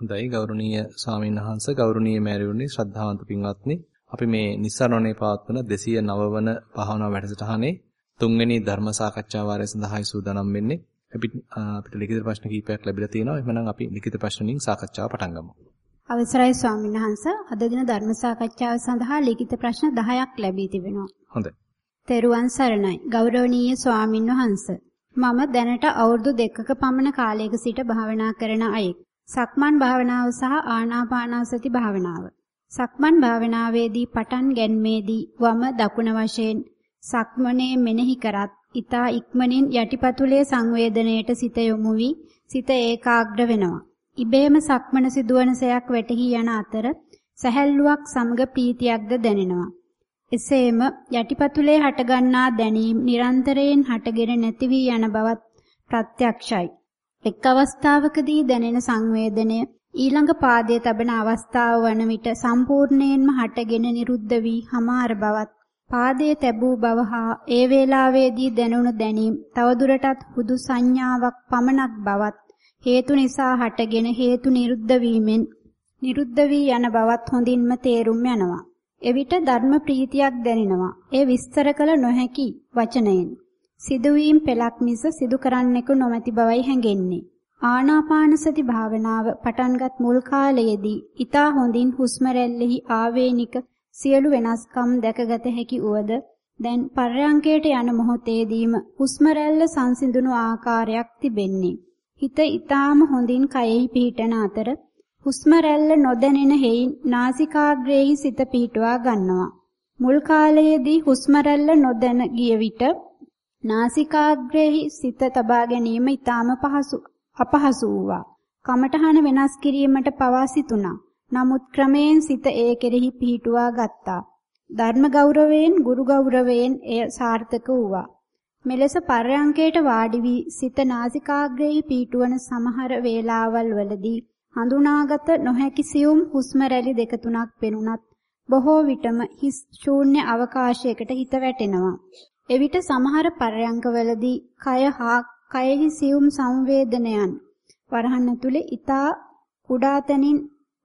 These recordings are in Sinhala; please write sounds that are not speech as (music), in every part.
හොඳයි ගෞරවනීය ස්වාමීන් වහන්සේ ගෞරවනීය මෑණියුනි ශ්‍රද්ධාවන්ත පින්වත්නි අපි මේ නිස්සරණේ පවත්වන 209 වන භාවනා වැඩසටහනේ තුන්වෙනි ධර්ම සාකච්ඡා වාරය සඳහායි සූදානම් වෙන්නේ. අපිට ලිඛිත ප්‍රශ්න කිහිපයක් ලැබිලා තියෙනවා. එහෙනම් අපි ලිඛිත ප්‍රශ්න වලින් සාකච්ඡාව පටන් ගමු. අවසරයි ස්වාමීන් වහන්ස අද දින ධර්ම සාකච්ඡාව සඳහා ලිඛිත ප්‍රශ්න 10ක් ලැබී තිබෙනවා. හොඳයි. තෙරුවන් සරණයි. ගෞරවනීය ස්වාමින් වහන්ස. මම දැනට අවුරුදු දෙකක පමණ කාලයක සිට භාවනා කරන අයෙක්. සක්මන් භාවනාව සහ ආනාපානසති භාවනාව. සක්මන් භාවනාවේදී පටන් ගැනීමේදී වම දකුණ වශයෙන් සක්මනේ මෙනෙහි කරත් ඊතා ඉක්මනින් යටිපතුලේ සංවේදනයේට සිත යොමු වී සිත ඒකාග්‍ර වෙනවා. ඉබේම සක්මන සිදුවන සයක් වැටහි යන අතර සැහැල්ලුවක් සමග ප්‍රීතියක්ද දැනෙනවා. එසේම යටිපතුලේ හටගන්නා දැනීම් නිරන්තරයෙන් හටගෙන නැති වී යන බවත් ප්‍රත්‍යක්ෂයි. එක් අවස්ථාවකදී දැනෙන සංවේදනය ඊළඟ පාදයේ තබන අවස්ථාව වන විට සම්පූර්ණයෙන්ම හටගෙන නිරුද්ධ වී හමාර බවත් පාදයේ තැබූ බව හා ඒ වේලාවේදී දැනුණු දැනීම් තවදුරටත් හුදු සංඥාවක් පමණක් බවත් හේතු නිසා හටගෙන හේතු නිරුද්ධ වීමෙන් නිරුද්ධ වී යන බවත් හොඳින්ම තේරුම් යනවා. එවිට ධර්ම ප්‍රීතියක් දැනෙනවා. ඒ විස්තර කළ නොහැකි වචනයෙන්. සිදුවීම් පෙලක් මිස සිදු කරන්නෙකු නොමැති බවයි හැඟෙන්නේ. ආනාපාන සති භාවනාව පටන්ගත් මුල් කාලයේදී ඊතා හොඳින් හුස්ම රැල්ලෙහි ආවේනික සියලු වෙනස්කම් දැකගත හැකි උවද දැන් පර්යංකයට යන මොහොතේදීම හුස්ම රැල්ල සංසිඳුණු ආකාරයක් තිබෙන්නේ. හිත ඊටාම හොඳින් කයෙහි පිහිටන අතර හුස්ම රැල්ල නොදැනෙන හේයින් නාසිකාග්‍රේහි සිත පිහිටුවා ගන්නවා. මුල් කාලයේදී හුස්ම රැල්ල නොදැන ගිය විට නාසිකාග්‍රේහි සිත තබා ගැනීම ඊටාම පහසු අපහසු වූවා. කමඨහන වෙනස් කිරීමට පවා සිතුණා. නමුත් ක්‍රමයෙන් සිත ඒ කෙරෙහි පිහිටුවා ගත්තා. ධර්ම ගෞරවයෙන් ගුරු ගෞරවයෙන් එය සාර්ථක වූවා. මෙලෙස පර්යංකයට වාඩි වී සිත නාසිකාග්‍රේහි පිහිටුවන සමහර වේලාවල් වලදී හඳුනාගත නොහැකි සියුම් හුස්ම රැලි දෙක තුනක් පෙනුනත් බොහෝ විටම හිස් ශූන්‍ය අවකාශයකට හිත වැටෙනවා. එවිට සමහර පර්යංකවලදී කය හා කයෙහි සියුම් සංවේදනයන් වරහන් ඇතුලේ ඊතා කුඩා තැනින්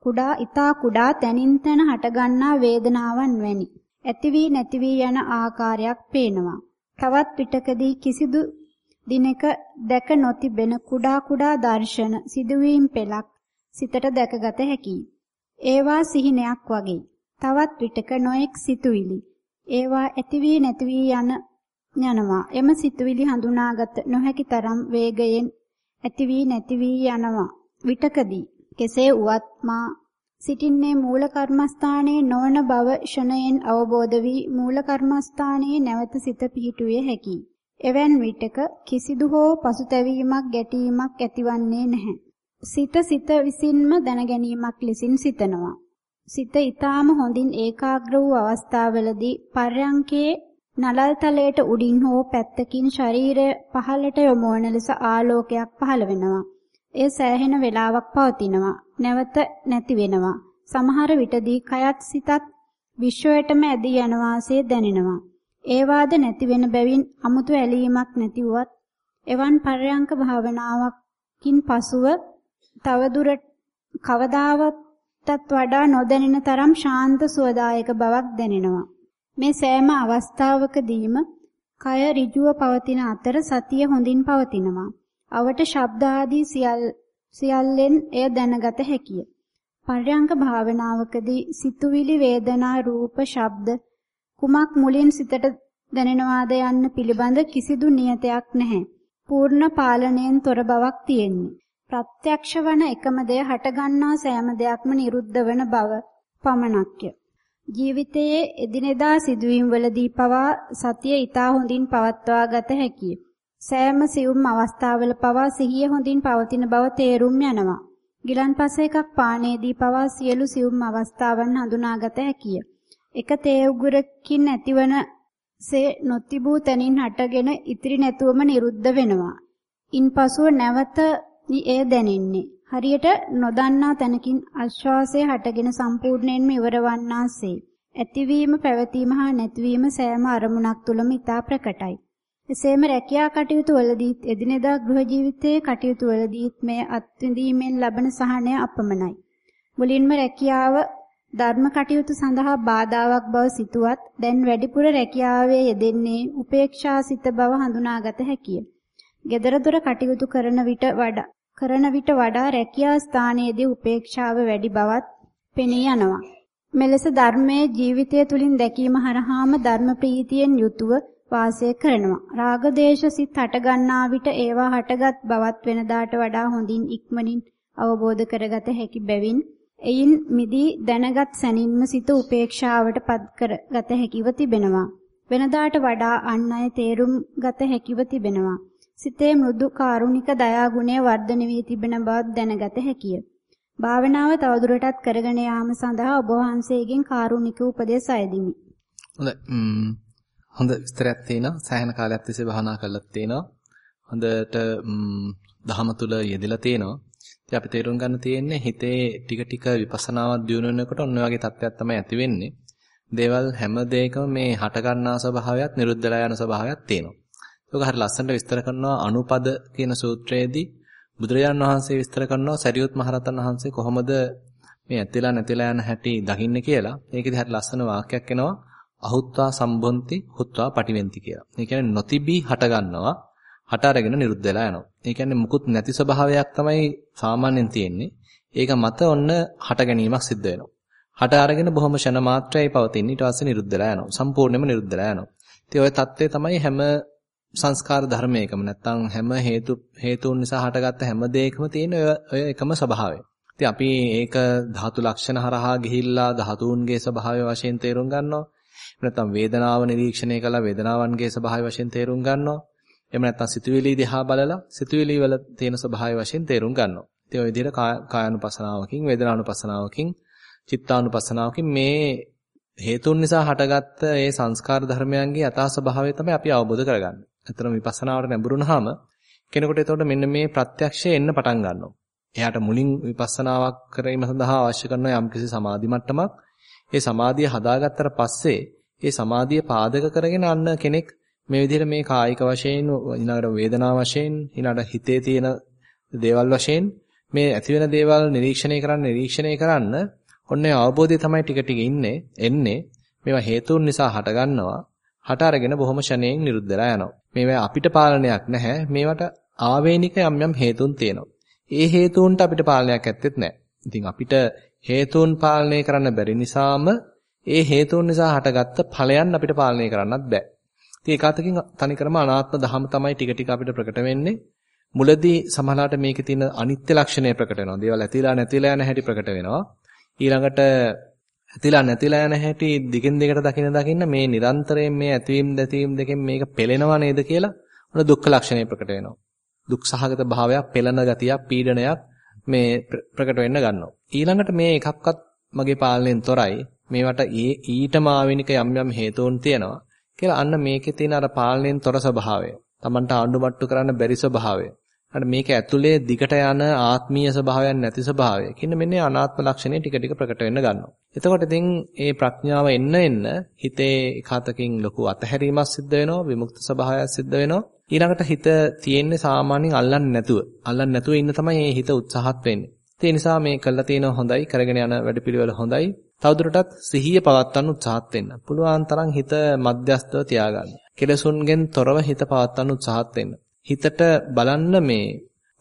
කුඩා ඊතා කුඩා තැනින් තැන හටගන්නා වේදනාවන් වැනි ඇති වී නැති වී යන ආකාරයක් පේනවා. තවත් පිටකදී කිසිදු දිනක දැක නොතිබෙන කුඩා කුඩා දර්ශන සිදුවීම් පෙළක් සිතට දැකගත හැකියි. ඒවා සිහිනයක් වගේ. තවත් විටක නොඑක් සිතුවිලි. ඒවා ඇති වී නැති වී යන යනවා. එම සිතුවිලි හඳුනාගත නොහැකි තරම් වේගයෙන් ඇති වී නැති වී යනවා. විටකදී කෙසේ වුවත් මා සිටින්නේ මූල කර්මස්ථානයේ නොවන බව ෂණයෙන් අවබෝධ වී මූල කර්මස්ථානයේ නැවත සිත පිහිටුවේ හැකියි. එවන් විටක කිසිදු හෝ පසුතැවීමක් ගැටීමක් ඇතිවන්නේ නැහැ. සිත සිත විසින්ම දැනගැනීමක් ලෙසින් සිතනවා. සිත ඊටාම හොඳින් ඒකාග්‍ර වූ අවස්ථාවලදී පර්යංකේ නලල් තලයට උඩින් හෝ පැත්තකින් ශරීරය පහළට යොමු වන ලෙස ආලෝකයක් පහළ වෙනවා. එය සෑහෙන වේලාවක් පවතිනවා. නැවත නැති වෙනවා. සමහර විටදී කයත් සිතත් විශ්වයටම ඇදී යන වාසේ දැනෙනවා. ඒ වාද නැති වෙන බැවින් 아무තු ඇලීමක් නැතිවත් එවන් පර්යංක භාවනාවකින් පසුව තවදුරට කවදාවත්ත් වඩා නොදැනෙන තරම් ශාන්ත සුවදායක බවක් දැනෙනවා. මේ සෑම අවස්ථාවකදීම කය ඍජුව පවතින අතර සතිය හොඳින් පවතිනවා. අවට ශබ්ද ආදී සියල් සියල්ලෙන් එය දැනගත හැකිය. පර්යංක භාවනාවකදී සිතුවිලි වේදනා රූප ශබ්ද කුමක් මුලින් සිතට දැනෙනවාද යන්න පිළිබඳ කිසිදු නියතයක් නැහැ. පූර්ණ පාලනයෙන් තොර බවක් තියෙන්නේ. ප්‍රත්‍යක්ෂ වන එකම දෙය හටගන්නා සෑම දෙයක්ම නිරුද්ධ වන බව පමණක්ය. ජීවිතයේ එදිනෙදා සිදුවීම් වලදී පවා සතිය ඊටා හොඳින් පවත්වා ගත හැකිය. සෑම සියුම් අවස්ථාවල පවා සිහිය හොඳින් පවතින බව තේරුම් යනවා. ගිලන්පස එකක් පානේදී පවා සියලු සියුම් අවස්ථාවන් හඳුනාගත හැකිය. එක තේ උගුරකින් ඇතිවන සේ නොතිබූ තැනින් හටගෙන ඉතිරි නැතුවම නිරුද්ධ වෙනවා. ඉන්පසුව නැවත එය දැනෙන්නේ. හරියට නොදන්නා තැනකින් ආශ්වාසය හටගෙන සම්පූර්ණයෙන්ම ඉවරවන්නාසේ. ඇතිවීම පැවතීම හා නැතිවීම සෑම අරමුණක් තුළම ඉතා ප්‍රකටයි. එසේම රැකියා කටයුතු වලදීත් එදිනෙදා ගෘහ ජීවිතයේ කටයුතු වලදීත් මේ අත්විඳීමෙන් ලබන සහනය අපමණයි. මුලින්ම රැකියාව ධර්ම කටයුතු සඳහා බාධාවක් බව සිතුවත් දැන් වැඩිපුර රැකියාවේ යෙදෙන්නේ උපේක්ෂා සිත බව හඳුනාගත හැකිය. gedara dora කටයුතු කරන විට වඩා කරන විට වඩා රැකියා ස්ථානයේදී උපේක්ෂාව වැඩි බවත් පෙනී යනවා. මෙලෙස ධර්මයේ ජීවිතය තුලින් දැකීම හරහාම ධර්ම ප්‍රීතියෙන් යුතුව වාසය කරනවා. රාග දේශ සිත් හට ගන්නා විට ඒවා හටගත් බවත් වෙනදාට වඩා හොඳින් ඉක්මනින් අවබෝධ කරගත හැකි බැවින් එයින් මිදී දැනගත් සැනින්ම සිත උපේක්ෂාවට පත් කරගත හැකිව තිබෙනවා. වෙනදාට වඩා අන් අය තේරුම් ගත හැකිව තිබෙනවා. සිතේ මෘදු කාරුණික දයා ගුණය වර්ධනය වී තිබෙන බව දැනගත හැකිය. භාවනාව තවදුරටත් කරගෙන යාම සඳහා ඔබ වහන්සේගෙන් කාරුණික උපදෙස් අයදිමි. හොඳයි. හොඳ විස්තරයක් තියෙනවා. සෑහෙන කාලයක් තිස්සේ භාවනා කරලා තියෙනවා. හොඳට දහම තුල යෙදලා තියෙනවා. ඉතින් අපි තේරුම් ගන්න තියෙන්නේ හිතේ ටික ටික විපස්සනාවක් දියුණු වෙනකොට ඔන්න ඔයගේ තත්ත්වයක් තමයි ඇති වෙන්නේ. දේවල් හැම දෙයකම මේ හට ගන්නා ස්වභාවයත් නිරුද්ධලා යන ස්වභාවයක් තියෙනවා. ඒක හරි ලස්සනට විස්තර කරනවා අනුපද කියන සූත්‍රයේදී බුදුරජාණන් වහන්සේ විස්තර කරනවා සරියුත් මහරතන් වහන්සේ කොහොමද මේ ඇතිලා නැතිලා යන හැටි දකින්නේ කියලා. ඒකෙදි හරි ලස්සන වාක්‍යයක් එනවා. අහුත්වා සම්බොන්ති හුත්වා පටිවෙන්ති කියලා. ඒ කියන්නේ නොතිබී හට ගන්නවා, හට අරගෙන නිරුද්ධ වෙලා යනවා. ඒ කියන්නේ මුකුත් නැති ස්වභාවයක් තමයි සාමාන්‍යයෙන් තියෙන්නේ. ඒක මත ඔන්න හට ගැනීමක් සිද්ධ වෙනවා. හට අරගෙන බොහොම ෂණ මාත්‍රයයි පවතින. ඊට පස්සේ නිරුද්ධ වෙලා යනවා. සම්පූර්ණයෙන්ම නිරුද්ධ වෙලා යනවා. ඉතින් ওই தත්ත්වය තමයි හැම සංස්කාර ධර්මයකම නැත්තම් හැම හේතු හේතුන් නිසා හටගත්ත හැම දෙයකම තියෙන ඔය එකම ස්වභාවය. ඉතින් අපි ඒක ධාතු ලක්ෂණ හරහා ගිහිල්ලා ධාතුන්ගේ ස්වභාවය වශයෙන් තේරුම් ගන්නවා. නැත්තම් වේදනාව නිරීක්ෂණය කළා වේදනාවන්ගේ ස්වභාවය වශයෙන් තේරුම් ගන්නවා. එහෙම නැත්තම් සිතුවිලි දිහා බලලා සිතුවිලි වල තියෙන ස්වභාවය වශයෙන් තේරුම් ගන්නවා. ඉතින් ඔය විදිහට කායानुපසනාවකින් වේදනානුපසනාවකින් චිත්තානුපසනාවකින් මේ හේතුන් නිසා හටගත්ත ඒ සංස්කාර ධර්මයන්ගේ යථා ස්වභාවය තමයි අපි අවබෝධ කරගන්නේ. ඇත්තටම විපස්සනාවට නැඹුරුනහම කෙනෙකුට එතකොට මෙන්න මේ ප්‍රත්‍යක්ෂය එන්න පටන් ගන්නවා. එයාට මුලින් විපස්සනාවක් කිරීම සඳහා අවශ්‍ය කරන යම්කිසි සමාධි මට්ටමක් ඒ සමාධිය හදාගත්තට පස්සේ ඒ සමාධිය පාදක කරගෙන අන්න කෙනෙක් මේ විදිහට මේ කායික වශයෙන් ඊළඟට වේදනා වශයෙන් ඊළඟට හිතේ තියෙන දේවල් වශයෙන් මේ ඇති වෙන දේවල් නිරීක්ෂණය කරන්න නිරීක්ෂණය කරන්න ඔන්නේ අවබෝධය තමයි ටික ටික ඉන්නේ එන්නේ. මේවා හේතුන් නිසා හටගන්නවා. හට අරගෙන බොහොම ෂණයෙන් නිරුද්ධලා යනවා. මේවා අපිට පාලනයක් නැහැ. මේවට ආවේනික යම් යම් හේතුන් තියෙනවා. ඒ හේතුන්ට අපිට පාලනයක් ඇත්තෙත් නැහැ. ඉතින් අපිට හේතුන් පාලනය කරන්න බැරි නිසාම ඒ හේතුන් නිසා හටගත්ත ඵලයන් අපිට පාලනය කරන්නත් බෑ. ඉතින් ඒකතකින් තනිකරම අනාත්ම ධහම තමයි ටික ටික අපිට ප්‍රකට වෙන්නේ. මුලදී සමහරවිට මේකේ තියෙන අනිත්‍ය ලක්ෂණය ප්‍රකට වෙනවා. දේවල් ඇතිලා නැතිලා යන හැටි ප්‍රකට වෙනවා. ඊළඟට ඇතිලා නැතිලා යන හැටි දිගින් දිගට දකින්න දකින්න මේ නිරන්තරයෙන් මේ ඇතිවීම දැතීම දෙකෙන් මේක පෙළෙනවා නේද කියලා ඔන්න දුක්ඛ ලක්ෂණය ප්‍රකට වෙනවා. දුක් සහගත භාවයක්, පෙළෙන ගතියක්, පීඩනයක් මේ ප්‍රකට වෙන්න ගන්නවා. ඊළඟට මේ එකක්වත් මගේ පාලනයෙන් තොරයි. මේවට ඊටම ආවෙනික යම් යම් හේතුන් තියෙනවා කියලා අන්න මේකේ තියෙන අර පාලනයෙන් තොර ස්වභාවය. Tamanට ආණ්ඩුමට්ටු කරන්න බැරි ස්වභාවය. අර මේක ඇතුලේ දිගට යන ආත්මීය ස්වභාවයක් නැති ස්වභාවය. කින්න මෙන්න අනාත්ම ලක්ෂණය ටික ටික ප්‍රකට වෙන්න ගන්නවා. එතකොට ඉතින් මේ ප්‍රඥාව එන්න එන්න හිතේ එකතකින් ලොකු අතහැරීමක් සිද්ධ වෙනවා, විමුක්ත ස්වභාවයක් සිද්ධ වෙනවා. ඊළඟට හිත තියෙන්නේ සාමාන්‍යයෙන් අල්ලන්නේ නැතුව. අල්ලන්නේ නැතුව ඉන්න තමයි මේ හිත උත්සාහත් වෙන්නේ. ඒ නිසා මේ කළා තියෙන හොඳයි, කරගෙන යන වැඩපිළිවෙල හොඳයි. තවදුරටත් සිහිය පවත්වන්න උත්සාහත් වෙන්න. පුළුවන් තරම් හිත මධ්‍යස්තව තියාගන්න. කෙලසුන්ගෙන් තොරව හිත පවත්වන්න උත්සාහත් වෙන්න. හිතට බලන්න මේ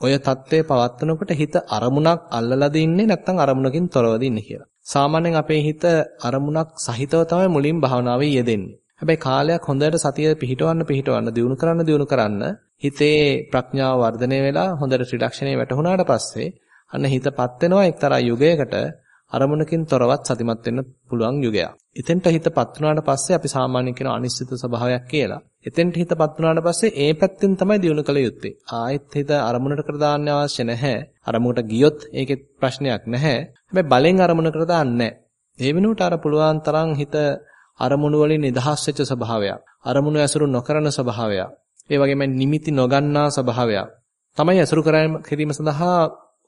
ඔය தත්ත්වය පවත්නකොට හිත අරමුණක් අල්ලලාද ඉන්නේ නැත්නම් අරමුණකින් තොරවද ඉන්නේ කියලා. සාමාන්‍යයෙන් අපේ හිත අරමුණක් සහිතව තමයි මුලින් භාවනාවේ යෙදෙන්නේ. හැබැයි කාලයක් හොඳට සතිය පිහිටවන්න පිහිටවන්න දිනු කරන්න දිනු කරන්න හිතේ ප්‍රඥාව වර්ධනය වෙලා හොඳට ත්‍රිලක්ෂණේ වැටහුණාට පස්සේ අන්න හිතපත් වෙනවා එක්තරා යුගයකට අරමුණකින් තොරවත් සතිමත් වෙන්න පුළුවන් යුගයක්. එතෙන්ට හිතපත් වුණාට පස්සේ අපි සාමාන්‍යයෙන් කියන අනිශ්චිත ස්වභාවයක් කියලා. එතෙන්ට හිතපත් වුණාට පස්සේ ඒ පැත්තෙන් තමයි දියුණු කළ යුත්තේ. ආයෙත් හිත අරමුණට කර දාන්න අවශ්‍ය නැහැ. අරමුණට ගියොත් ඒකේ ප්‍රශ්නයක් නැහැ. හැබැයි බලෙන් අරමුණකට දාන්නේ ඒ වෙනුවට අර පුළුවන් තරම් හිත අරමුණු වලින් නිදහස් වෙච්ච ස්වභාවයක්. අරමුණු ඇසුරු නොකරන ස්වභාවයක්. ඒ වගේම නිමිති නොගන්නා ස්වභාවයක්. තමයි ඇසුරු කිරීම සඳහා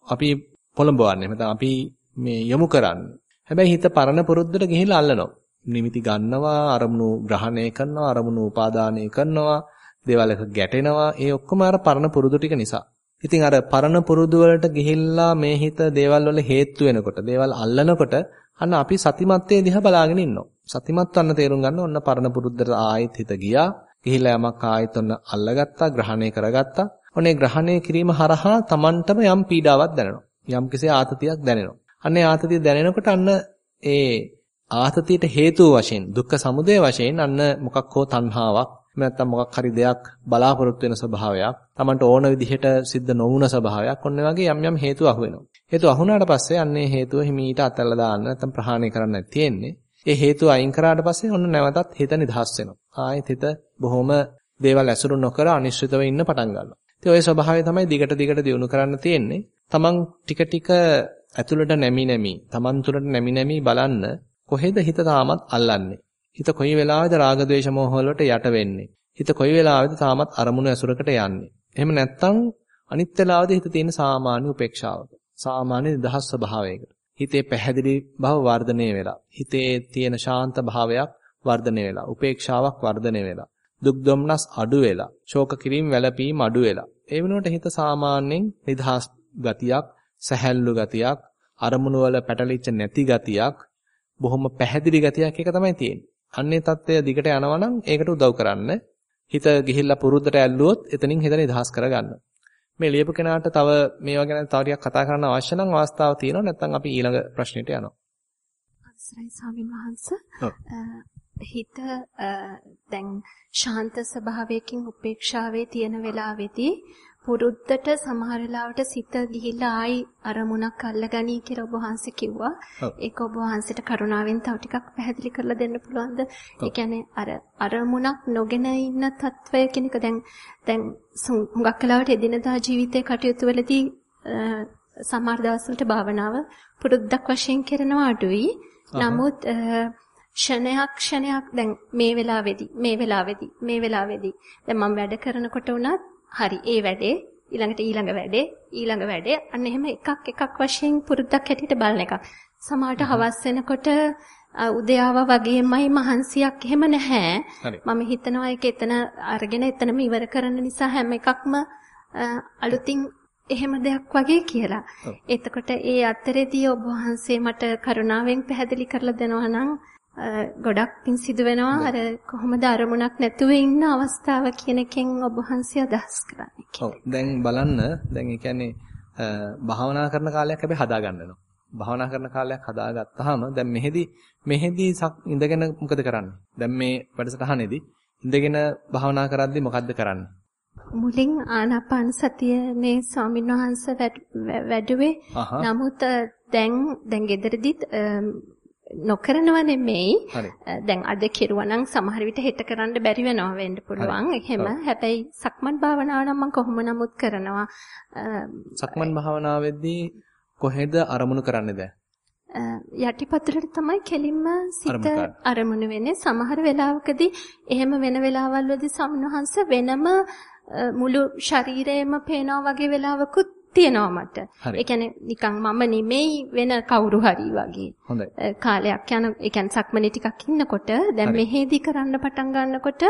අපි පොළඹවන්නේ. නැත්නම් අපි මේ යොමු කරන්නේ. හැබැයි හිත පරණ පුරුද්දට ගිහිල්ලා අල්ලනවා. නිමිති ගන්නවා, අරමුණු ග්‍රහණය කරනවා, අරමුණු උපාදානය කරනවා. දේවල් එක ගැටෙනවා. ඒ ඔක්කොම අර පරණ පුරුදු ටික නිසා. ඉතින් අර පරණ පුරුදු වලට ගිහිල්ලා මේ හිත දේවල් වල හේතු වෙනකොට, දේවල් අල්ලනකොට අන්න අපි සතිමත්යේ දිහා බලාගෙන ඉන්නවා. සතිමත් වන්න තේරුම් ගන්න ඔන්න පරණ පුරුද්දට ආයෙත් හිත ගියා. ගිහිල්ලා යමක් ආයෙත් ඔන්න අල්ලගත්තා, ග්‍රහණය කරගත්තා. ඔන්නේ ග්‍රහණය කිරීම හරහා Tamanටම යම් පීඩාවක් දැනෙනවා. යම් කිසි ආතතියක් දැනෙනවා. අන්නේ ආතතිය දැනෙනකොට අන්න ඒ ආතතියට හේතුව වශයෙන් දුක්ඛ සමුදය වශයෙන් අන්න මොකක් හෝ තණ්හාවක් නැත්නම් මොකක් හරි දෙයක් බලාපොරොත්තු වෙන ස්වභාවයක් Tamanට ඕන විදිහට සිද්ධ නොවුන ස්වභාවයක් ඔන්න වගේ යම් යම් හේතු අහු වෙනවා. හේතු අහුණාට පස්සේ අන්නේ හේතුව හිමීට අතල්ලා දාන්න නැත්නම් ප්‍රහාණය කරන්න තියෙන්නේ. ඒ හේතුව අයින් කරාට පස්සේ ඔන්න නැවතත් හිත නිදහස් වෙනවා. ආයෙත් හිත බොහොම දේවල් ඇසුරු නොකර අනිශ්චිතව ඉන්න පටන් ගන්නවා. ඉතින් ওই ස්වභාවය තමයි දිගට දිගට දියුණු කරන්න තියෙන්නේ. Taman ටික ටික ඇතුළට නැමි නැමි, Taman තුළට නැමි නැමි බලන්න කොහෙද හිත තාමත් අල්ලන්නේ. හිත කොයි වෙලාවෙද රාග ద్వේෂ මෝහ වලට යට වෙන්නේ. හිත කොයි වෙලාවෙද තාමත් අරමුණු ඇසුරකට යන්නේ. එහෙම නැත්නම් අනිත් වෙලාවෙද හිත තියෙන සාමාන්‍ය උපේක්ෂාවක. සාමාන්‍ය නිදහස් ස්වභාවයකට. හිතේ පැහැදිලි බව වර්ධනය වෙලා. හිතේ තියෙන ශාන්ත භාවයක් වර්ධනය වෙලා. උපේක්ෂාවක් වර්ධනය වෙලා. දුක් දුම්නස් අඩු වෙලා. ශෝක කිරීම වැළපීම් අඩු වෙලා. ඒ වෙනුවට හිත සාමාන්‍යයෙන් නිදහස් ගතියක්, සැහැල්ලු ගතියක්, අරමුණු වල පැටලිච්ච නැති ගතියක්, බොහොම පැහැදිලි ගතියක් එක තමයි තියෙන්නේ. අන්නේ தත්ත්වය දිගට යනවා ඒකට උදව් කරන්න. හිත ගිහිල්ලා පුරුද්දට ඇල්ලුවොත් එතනින් හිත නිදහස් කරගන්න. මේ ලියපු කෙනාට තව මේවා ගැන තව ටිකක් කතා කරන්න අවශ්‍ය නම් අවස්ථාව තියෙනවා නැත්නම් අපි ඊළඟ ප්‍රශ්නෙට යනවා. අසරයි ස්වාමීන් වහන්සේ. හිත දැන් ශාන්ත ස්වභාවයකින් උපේක්ෂාවේ තියෙන වෙලාවේදී පුරුද්දට සමහර වෙලාවට සිත ගිහිල්ලා ආයි අරමුණක් අල්ලගනී කියලා ඔබ වහන්සේ කිව්වා. ඒක ඔබ වහන්සේට කරුණාවෙන් තව ටිකක් පැහැදිලි කරලා දෙන්න පුළුවන්ද? ඒ කියන්නේ අර අරමුණක් නොගෙන ඉන්න తත්වය කෙනෙක් දැන් දැන් හුඟක් වෙලාවට එදිනදා ජීවිතේ කටයුතු වලදී සමහර දවස්වලට භාවනාව පුරුද්දක් වශයෙන් කරනවා අඩුයි. නමුත් ක්ෂණයක් ක්ෂණයක් දැන් මේ වෙලාවේදී මේ වෙලාවේදී මේ වෙලාවේදී දැන් මම වැඩ කරනකොට උනත් හරි ඒ වැඩේ ඊළඟට ඊළඟ වැඩේ ඊළඟ වැඩේ අන්න එහෙම එකක් එකක් වශයෙන් පුරුද්දක් හැටියට බලන එකක්. සමහරට හවස් වෙනකොට උදයාව වගේමයි මහන්සියක් එහෙම නැහැ. මම හිතනවා ඒක එතන අරගෙන එතනම ඉවර කරන නිසා හැම එකක්ම අලුතින් එහෙම දෙයක් වගේ කියලා. එතකොට ඒ අතරේදී ඔබ වහන්සේ මට කරුණාවෙන් පැහැදිලි කරලා දෙනවා නම් ගොඩක් පින් සිදු වෙනවා අර කොහොමද අරමුණක් නැතුව ඉන්න අවස්ථාව කියන එකෙන් ඔබ වහන්සේ අදහස් කරන්නේ. ඔව් දැන් බලන්න දැන් ඒ කියන්නේ භාවනා කරන කාලයක් හැබැයි හදා ගන්නවා. භාවනා කරන කාලයක් හදාගත්තාම දැන් මෙහෙදි මෙහෙදි ඉඳගෙන මොකද කරන්නේ? දැන් මේ වැඩසටහනේදී ඉඳගෙන භාවනා කරද්දී මොකද්ද කරන්නේ? මුලින් ආනාපාන සතියනේ ස්වාමීන් වහන්සේ වැඩුවේ. නමුත් දැන් දැන් ගෙදරදිත් නොකරනව නෙමෙයි. දැන් අද කෙරුවා නම් සමහර විට හෙට කරන්න බැරි වෙනවා වෙන්න පුළුවන්. එහෙම. හැබැයි සක්මන් භාවනාව නම් මම කොහොම නමුත් කරනවා. සක්මන් භාවනාවේදී කොහෙද අරමුණු කරන්නේ දැන්? යටිපතුලට තමයි කෙලින්ම සිත අරමුණු වෙන්නේ. සමහර වෙලාවකදී එහෙම වෙන වෙලාවල් වලදී සම්නහන්ස වෙනම මුළු ශරීරයම පේනවා වගේ වෙලාවකුත් තියෙනවා මට. ඒ කියන්නේ නිකන් මම නෙමෙයි වෙන කවුරු හරි වගේ. කාලයක් යන ඒ කියන්නේ සක්මනේ ටිකක් ඉන්නකොට දැන් මෙහෙදි කරන්න පටන් ගන්නකොට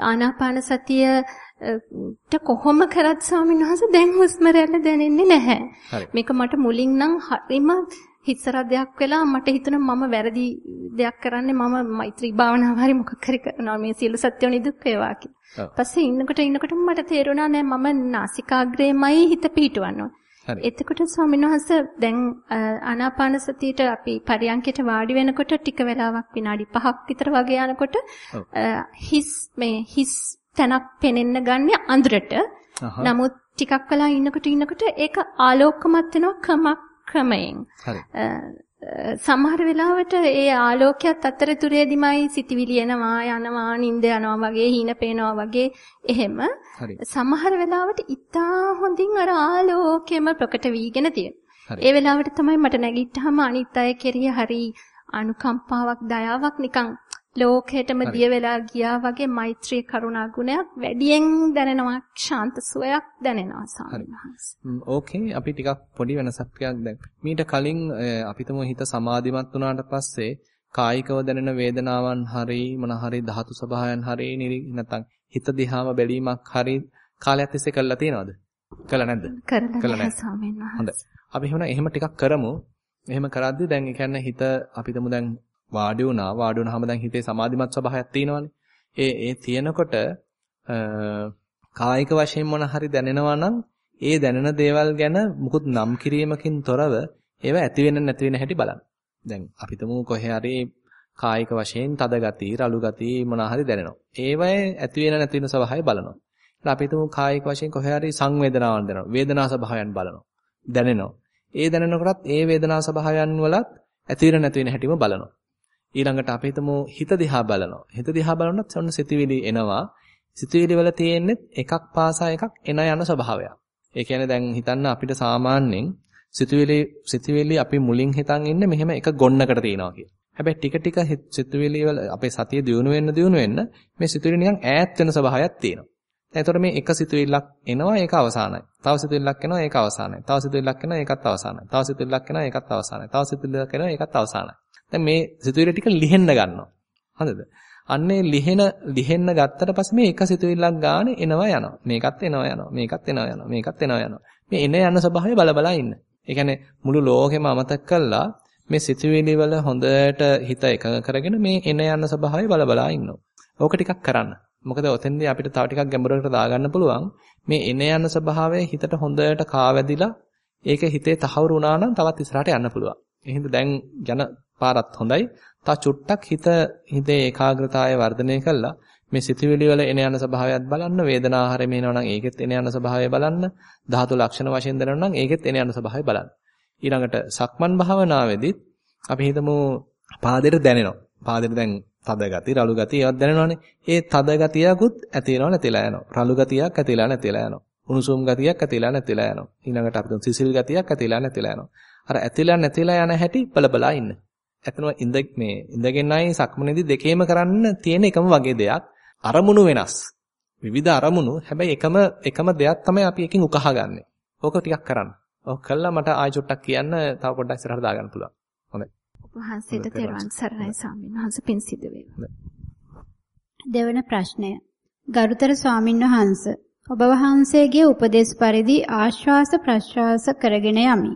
ආනාපාන සතියට කොහොම කරත් ස්වාමීන් වහන්සේ දැන් හුස්ම රැල්ල දැනෙන්නේ නැහැ. මේක මට මුලින් නම් හරිම හිස්සරදයක් වෙලා මට හිතුණා මම වැරදි දෙයක් කරන්නේ මම මෛත්‍රී භාවනාව හරි මොකක් හරි කරනවා මේ සියලු සත්‍ය නිදුක් වේවා කියලා. පස්සේ ඉන්නකොට ඉන්නකොට මට තේරුණා නෑ මම නාසිකාග්‍රේමයි හිත පිහිටවනවා. එතකොට ස්වාමීන් වහන්සේ දැන් ආනාපාන සතියට අපි පරියන්කයට වාඩි වෙනකොට ටික වෙලාවක් විනාඩි 5ක් විතර වගේ යනකොට හිස් මේ හිස් තැනක් පෙනෙන්න ගන්නේ අඳුරට. නමුත් ටිකක් වෙලා ඉන්නකොට ඉන්නකොට ඒක ආලෝකමත් වෙනවා ක්‍රමක් ක්‍රමයෙන්. හරි. සමහර වෙලාවට ඒ ආලෝකයක් අතරතුරේදීමයි සිටිවිලි එනවා යනවා නිින්ද යනවා වගේ හීන පේනවා වගේ එහෙම සමහර වෙලාවට ඉතා හොඳින් අර ආලෝකයම ප්‍රකට වීගෙන තියෙනවා. ඒ වෙලාවට තමයි මට නැගිට්ටාම අනිත් අය කෙරිය හරි අනුකම්පාවක් දයාවක් නිකන් ලෝකෙටම දිය වෙලා ගියා වගේ මෛත්‍රී කරුණා ගුණයක් වැඩියෙන් දැනෙනවා ශාන්ත සුවයක් දැනෙනවා සාමිනහස්. ඕකේ අපි ටිකක් පොඩි වෙනසක් දැන් මීට කලින් අපිටම හිත සමාධිමත් වුණාට පස්සේ කායිකව දැනෙන වේදනාවන් හරි මොන හරි ධාතු ස්වභාවයන් හරි නැත්නම් හිත දිහාම බැලීමක් හරි කාලයක් තිස්සේ කළා තියෙනවද? කළා නැද්ද? කරලා නැහැ ස්වාමීන් වහන්සේ. හොඳයි. අපි එහෙනම් එහෙම ටිකක් කරමු. එහෙම කරද්දි දැන් ඒ කියන්නේ හිත අපිටම දැන් වාඩි වුණා. වාඩි වුණාම දැන් හිතේ සමාධිමත් ස්වභාවයක් තියෙනවනේ. ඒ ඒ තියෙනකොට කායික වශයෙන් මොන හරි දැනෙනවා නම් ඒ දැනෙන දේවල් ගැන මුකුත් නම් කිරීමකින් තොරව ඒවා ඇති වෙන නැති වෙන හැටි බලන්න. දැන් අපිටම කොහේ හරි කායික වශයෙන් තද ගති, රළු ගති මොන හරි දැනෙනවා. ඒවයේ ඇති වෙන නැති වෙන ස්වභාවය බලනවා. ඊට අපි හිතමු කායික වශයෙන් කොහේ හරි සංවේදනාවක් දැනෙනවා. වේදනා ස්වභාවයන් බලනවා. දැනෙනවා. ඒ දැනෙනකොටත් ඒ වේදනා ස්වභාවයන් වලත් ඇති වෙන නැති වෙන හැටිම බලනවා. ඊළඟට අපි හිතමු හිත දිහා බලනවා. හිත දිහා බලනොත් ඔන්න සිතුවිලි එනවා. සිතුවිලි වල තියෙන්නේ එකක් පාසා එකක් එන යන ස්වභාවයක්. ඒ කියන්නේ දැන් හිතන්න අපිට සාමාන්‍යයෙන් සිතුවිලි සිතුවිලි අපි මුලින් හිතන් ඉන්නේ මෙහෙම එක ගොන්නකට තියනවා කියලා. හැබැයි ටික ටික සිතුවිලි වල අපේ සතිය දියුණු වෙන්න දියුණු වෙන්න මේ සිතුවිලි නිකන් ඈත් වෙන ස්වභාවයක් තියෙනවා. එතකොට මේ එක සිතුවිල්ලක් එනවා ඒක අවසానයි. තව සිතුවිල්ලක් එනවා ඒක අවසానයි. තව සිතුවිල්ලක් එනවා ඒකත් අවසానයි. තව සිතුවිල්ලක් එනවා ඒකත් අවසానයි. තව සිතුවිල්ලක් එනවා ඒකත් අවසానයි. දැන් මේ සිතුවිලි ටික ලිහෙන්න ගන්නවා. හරිද? අන්නේ ලිහෙන ලිහෙන්න ගත්තට පස්සේ මේ එක සිතුවිල්ලක් ගානේ එනවා යනවා. මේකත් එනවා යනවා. මේකත් එනවා යනවා. මේකත් එනවා යනවා. මේ එන යන ස්වභාවය බල බල ඉන්න. ඒ කියන්නේ මුළු ලෝකෙම අමතක කළා මේ සිතුවිලි වල හොඳට හිත එකඟ කරගෙන මේ එන යන ස්වභාවය බල බල ඉන්නවා. ඕක ටිකක් කරන්න. මොකද ඔතෙන්දී අපිට තව ටිකක් ගැඹුරකට දාගන්න පුළුවන්. මේ එන යන ස්වභාවය හිතට හොඳට කාවැදිලා ඒක හිතේ තහවුරු වුණා නම් තවත් ඉස්සරහට යන්න පුළුවන්. එහෙනම් දැන් යන පාරත් හොඳයි. තා චුට්ටක් හිත හිතේ ඒකාග්‍රතාවය වර්ධනය කළා. මේ සිතුවිලි වල එන යන ස්වභාවයත් බලන්න, වේදනාහාරය මේනවා නම් ඒකෙත් එන යන ස්වභාවය බලන්න, ධාතු ලක්ෂණ වශයෙන් දැනනවා නම් ඒකෙත් එන යන ස්වභාවය බලන්න. ඊළඟට සක්මන් භාවනාවේදීත් අපි හිතමු පාදෙට දැනෙනවා. පාදෙට දැන් තද ගති, රළු ගති ඒවත් දැනෙනවානේ. ඒ තද ගතියකුත් ඇති වෙනව නැතිලා යනවා. රළු ගතියක් ඇතිලා නැතිලා යනවා. උණුසුම් ගතියක් ඇතිලා නැතිලා යනවා. ඊළඟට අපිට සිසිල් ගතියක් ඇතිලා නැතිලා යනවා. අර ඇතිලා නැතිලා යන හැටි බලබලා ඉන්න. එතන ඉඳ මේ ඉඳගෙනයි සක්මනේදී දෙකේම කරන්න තියෙන එකම වගේ දෙයක්. අරමුණු වෙනස්. විවිධ අරමුණු හැබැයි එකම එකම දෙයක් තමයි අපි එකකින් උකහාගන්නේ. ඕක ටිකක් කරන්න. ඕක කළා මට ආයෙ චුට්ටක් කියන්න තව පොඩ්ඩක් ඉස්සරහට දාගන්න පුළුවන්. හොඳයි. වහන්සේට තෙරුවන් සරණයි ස්වාමීන් වහන්සේ පින් සිදු වේවා. දෙවන ප්‍රශ්නය. ගරුතර ස්වාමින් වහන්සේ ඔබ වහන්සේගේ උපදේශ පරිදි ආශ්වාස ප්‍රශ්වාස කරගෙන යමි.